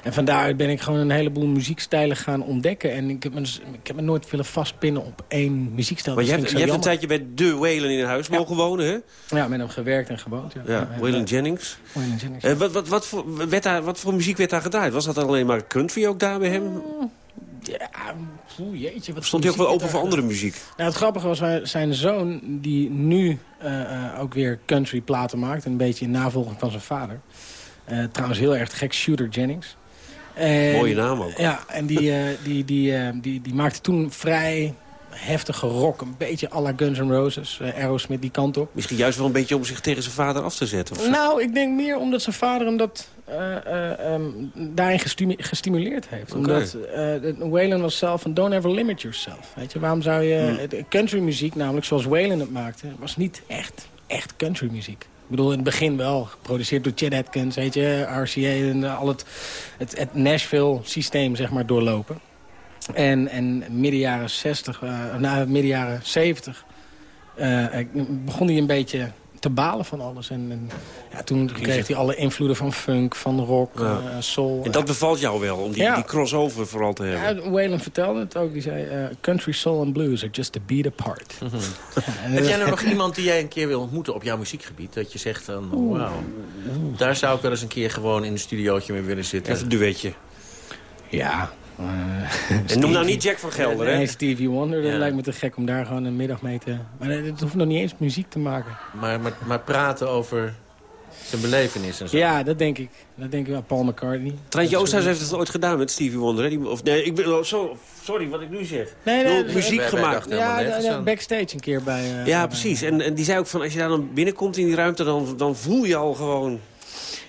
en van daaruit ben ik gewoon een heleboel muziekstijlen gaan ontdekken. En ik heb me, ik heb me nooit willen vastpinnen op één muziekstijl. Maar je hebt, je hebt een tijdje bij de Whalen in huis mogen wonen, hè? Ja, met hem gewerkt en gewoond. Ja, Waylon Jennings. Waylon Jennings uh, wat, wat, wat, voor, werd daar, wat voor muziek werd daar gedraaid? Was dat alleen maar country ook daar bij hem? Ja, oeh, jeetje. Wat Stond hij ook wel open voor andere muziek? Nou, het grappige was, zijn zoon, die nu uh, uh, ook weer country platen maakt... een beetje in navolging van zijn vader. Uh, trouwens heel erg gek, Shooter Jennings. En, Mooie naam ook. Ja, en die, uh, die, die, die, die maakte toen vrij heftige rock. Een beetje à la Guns N' Roses, uh, Aerosmith, die kant op. Misschien juist wel een beetje om zich tegen zijn vader af te zetten? Of nou, ik denk meer omdat zijn vader hem dat, um, daarin gestimu gestimuleerd heeft. Okay. Omdat Waylon was zelf van don't ever limit yourself. Weet je, waarom zou je... Hmm. Country muziek, namelijk zoals Waylon het maakte, was niet echt, echt country muziek. Ik bedoel, in het begin wel. Geproduceerd door Chet Atkins, weet je, RCA en al het, het, het Nashville-systeem, zeg maar, doorlopen. En, en midden jaren 60, uh, nou, midden jaren 70, uh, begon hij een beetje te balen van alles. En, en ja, toen kreeg hij alle invloeden van funk, van rock, ja. uh, soul. En dat bevalt jou wel, om die, ja. die crossover vooral te hebben? Ja, Waylon vertelde het ook. Die zei, uh, country, soul en blues are just a beat apart. Mm -hmm. ja, Heb jij nou nog iemand die jij een keer wil ontmoeten op jouw muziekgebied? Dat je zegt, van, oh, wauw, daar zou ik wel eens een keer gewoon in een studiootje mee willen zitten. Even een duetje. Ja, [laughs] en noem nou niet Jack van Gelder, hè? Nee, Stevie Wonder, dat ja. lijkt me te gek om daar gewoon een middag mee te... Maar het hoeft nog niet eens muziek te maken. Maar, maar, maar praten over Zijn belevenis en zo. Ja, dat denk ik. Dat denk ik wel. Paul McCartney. Treintje Oosthuis heeft het ooit gedaan met Stevie Wonder. Hè? Die, of, nee, ik ben, oh, zo, sorry wat ik nu zeg. Nee, nee, Door nee, muziek gemaakt. Ja, ja, ja, backstage een keer bij... eh, Ja, precies. En, en die zei ook van, als je daar dan binnenkomt in die ruimte... dan, dan voel je al gewoon...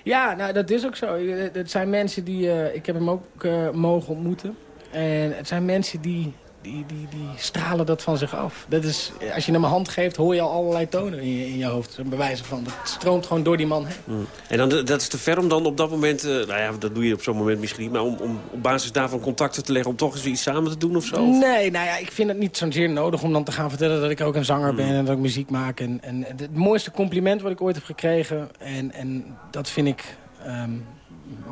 Ja, nou, dat is ook zo. Eh, Het zijn mensen die... eh, ik heb hem ook eh, mogen ontmoeten. En het zijn mensen die, die, die, die stralen dat van zich af. Dat is, als je hem een hand geeft, hoor je al allerlei tonen in je, in je hoofd. Een bewijzen van. Dat stroomt gewoon door die man heen. Mm. En dan, dat is te ver om dan op dat moment... eh, nou ja, dat doe je op zo'n moment misschien niet... maar om, om op basis daarvan contacten te leggen... om toch eens iets samen te doen of zo? Nee, nou ja, ik vind het niet zozeer nodig om dan te gaan vertellen dat ik ook een zanger ben en dat ik muziek maak. En, en het mooiste compliment wat ik ooit heb gekregen, en, en dat vind ik ehm,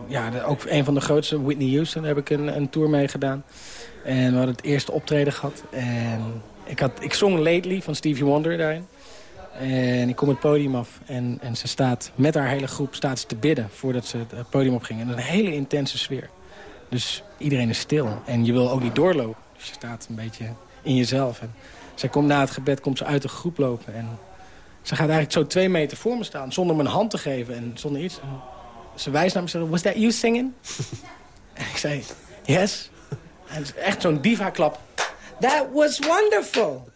ja, ook een van de grootste, Whitney Houston, heb ik een, een tour mee gedaan. En we hadden het eerste optreden gehad. En ik, had, ik zong Lately van Stevie Wonder daarin. En ik kom het podium af en, en ze staat met haar hele groep staat ze te bidden voordat ze het podium opging. En een hele intense sfeer. Dus iedereen is stil en je wil ook niet doorlopen. Dus je staat een beetje in jezelf. En zij komt na het gebed komt ze uit de groep lopen. En ze gaat eigenlijk zo twee meter voor me staan zonder een hand te geven en zonder iets. Ze wijst naar me en zegt, was that you singing? en [laughs] ik zei, yes. En echt zo'n diva-klap. That was wonderful.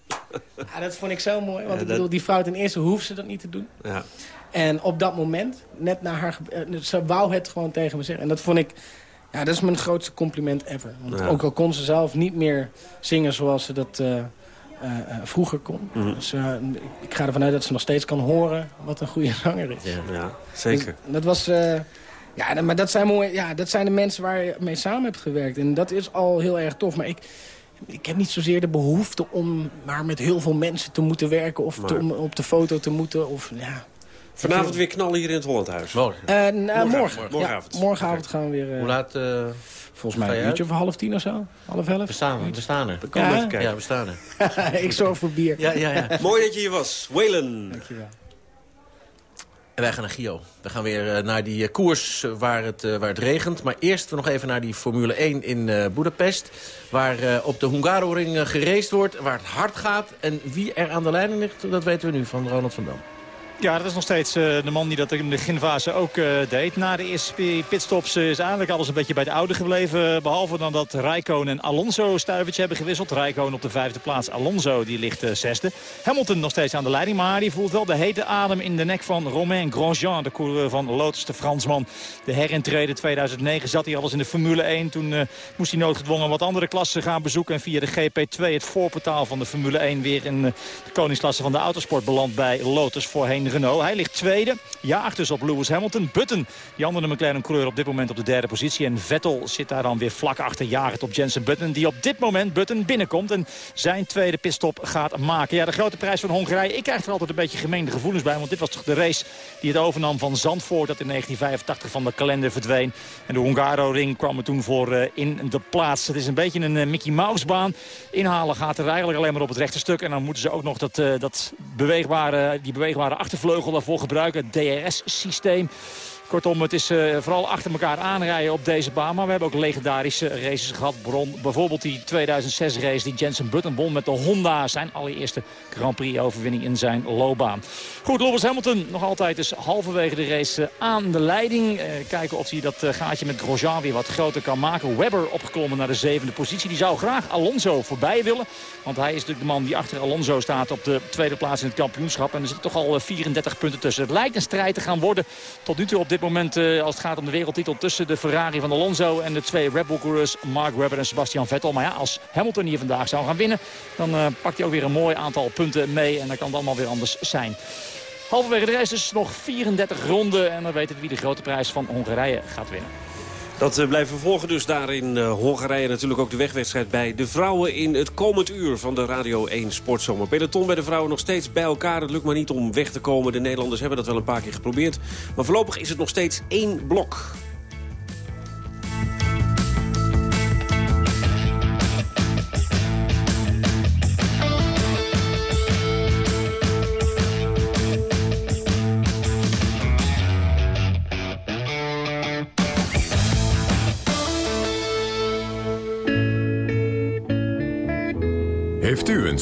Ja, dat vond ik zo mooi. Want Ja, ik dat- bedoel, die vrouw ten eerste hoeft ze dat niet te doen. Ja. En op dat moment, net na haar... eh, Ze wou het gewoon tegen me zeggen. En dat vond ik... Ja, dat is mijn grootste compliment ever. Want Ja. ook al kon ze zelf niet meer zingen zoals ze dat eh, eh, eh, vroeger kon. Mhm. Dus, eh, ik, ga ervan uit dat ze nog steeds kan horen wat een goede [laughs] zanger is. Ja, zeker. Dus dat was... ja, maar dat zijn, mooie, ja, dat zijn de mensen waar je mee samen hebt gewerkt. En dat is al heel erg tof. Maar ik, ik heb niet zozeer de behoefte om maar met heel veel mensen te moeten werken... of te- om op de foto te moeten. Of, ja. Vanavond weer knallen hier in het Hollandhuis. Morgen. Eh, nou, morgen. Morgen. Morgenavond. Ja, morgenavond gaan we weer... eh, Hoe laat? eh, Volgens mij een uurtje of half tien of zo. Half elf. We staan, we staan er. Ja? even kijken. Ja, we staan er. [laughs] ik zorg voor bier. Ja, ja, ja. Mooi dat je hier was. Waylon. Dankjewel. En wij gaan naar Gio. We gaan weer naar die koers waar het, waar het regent. Maar eerst nog even naar die Formule 1 in eh Budapest. Waar eh, op de Hungaroring uh, geraced wordt. Waar het hard gaat. En wie er aan de leiding ligt, dat weten we nu van Ronald van Dam. Ja, dat is nog steeds eh, de man die dat in de beginfase ook eh, deed. Na de eerste pi- pitstops eh, is eigenlijk alles een beetje bij de oude gebleven. Behalve dan dat Rijkoon en Alonso stuivertje hebben gewisseld. Rijkoon op de vijfde plaats. Alonso die ligt zesde. Hamilton nog steeds aan de leiding. Maar die voelt wel de hete adem in de nek van Romain Grosjean. De coureur van Lotus, de Fransman. De herintrede 2009 zat hij alles in de Formule 1. Toen moest hij noodgedwongen wat andere klassen gaan bezoeken. En via de GP2, het voorportaal van de Formule 1... weer in de koningsklasse van de autosport beland bij Lotus voorheen Hij ligt tweede. Ja, achter op Lewis Hamilton. Button, die andere McLaren-coureur op dit moment op de derde positie. En Vettel zit daar dan weer vlak achter jagend op Jensen Button. Die op dit moment Button binnenkomt en zijn tweede pitstop gaat maken. Ja, de grote prijs van Hongarije. Ik krijg er altijd een beetje gemeende gevoelens bij. Want dit was toch de race die het overnam van Zandvoort. Dat in 1985 van de kalender verdween. En de Hungaro-ring kwam er toen voor eh, in de plaats. Het is een beetje een eh, Mickey Mouse baan. Inhalen gaat er eigenlijk alleen maar op het rechte stuk. En dan moeten ze ook nog dat, eh, dat beweegbare, die beweegbare achtervleugel daarvoor gebruiken. Het DRS-systeem. Kortom, het is eh, vooral achter elkaar aanrijden op deze baan. Maar we hebben ook legendarische races gehad. Bron, bijvoorbeeld die 2006-race die Jensen Button won met de Honda. Zijn allereerste Grand Prix-overwinning in zijn loopbaan. Goed, Lewis Hamilton nog altijd dus halverwege de race eh, aan de leiding. Eh, kijken of hij dat gaatje met Grosjean weer wat groter kan maken. Webber opgeklommen naar de zevende positie. Die zou graag Alonso voorbij willen. Want hij is natuurlijk de man die achter Alonso staat op de tweede plaats in het kampioenschap. En er zitten toch al eh, 34 punten tussen. Het lijkt een strijd te gaan worden. Tot nu toe op dit moment eh, als het gaat om de wereldtitel tussen de Ferrari van Alonso en de twee Red Bull coureurs Mark Webber en Sebastian Vettel. Maar ja, als Hamilton hier vandaag zou gaan winnen, dan eh, pakt hij ook weer een mooi aantal punten mee. En dan kan het allemaal weer anders zijn. Halverwege de race dus nog 34 ronden. En dan weten we wie de grote prijs van Hongarije gaat winnen. Dat eh, blijven volgen dus daar in eh, Hongarije. Natuurlijk ook de wegwedstrijd bij de vrouwen in het komend uur van de Radio 1 Sportzomer. Peloton bij de vrouwen nog steeds bij elkaar. Het lukt maar niet om weg te komen. De Nederlanders hebben dat wel een paar keer geprobeerd. Maar voorlopig is het nog steeds één blok.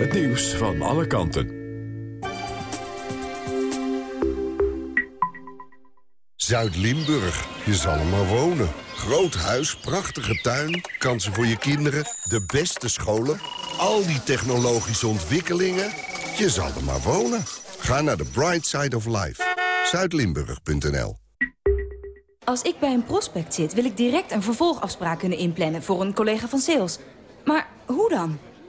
het nieuws van alle kanten. Zuid-Limburg, je zal er maar wonen. Groot huis, prachtige tuin, kansen voor je kinderen, de beste scholen... al die technologische ontwikkelingen, je zal er maar wonen. Ga naar the bright side of life. Zuidlimburg.nl Als ik bij een prospect zit, wil ik direct een vervolgafspraak kunnen inplannen... voor een collega van sales. Maar hoe dan?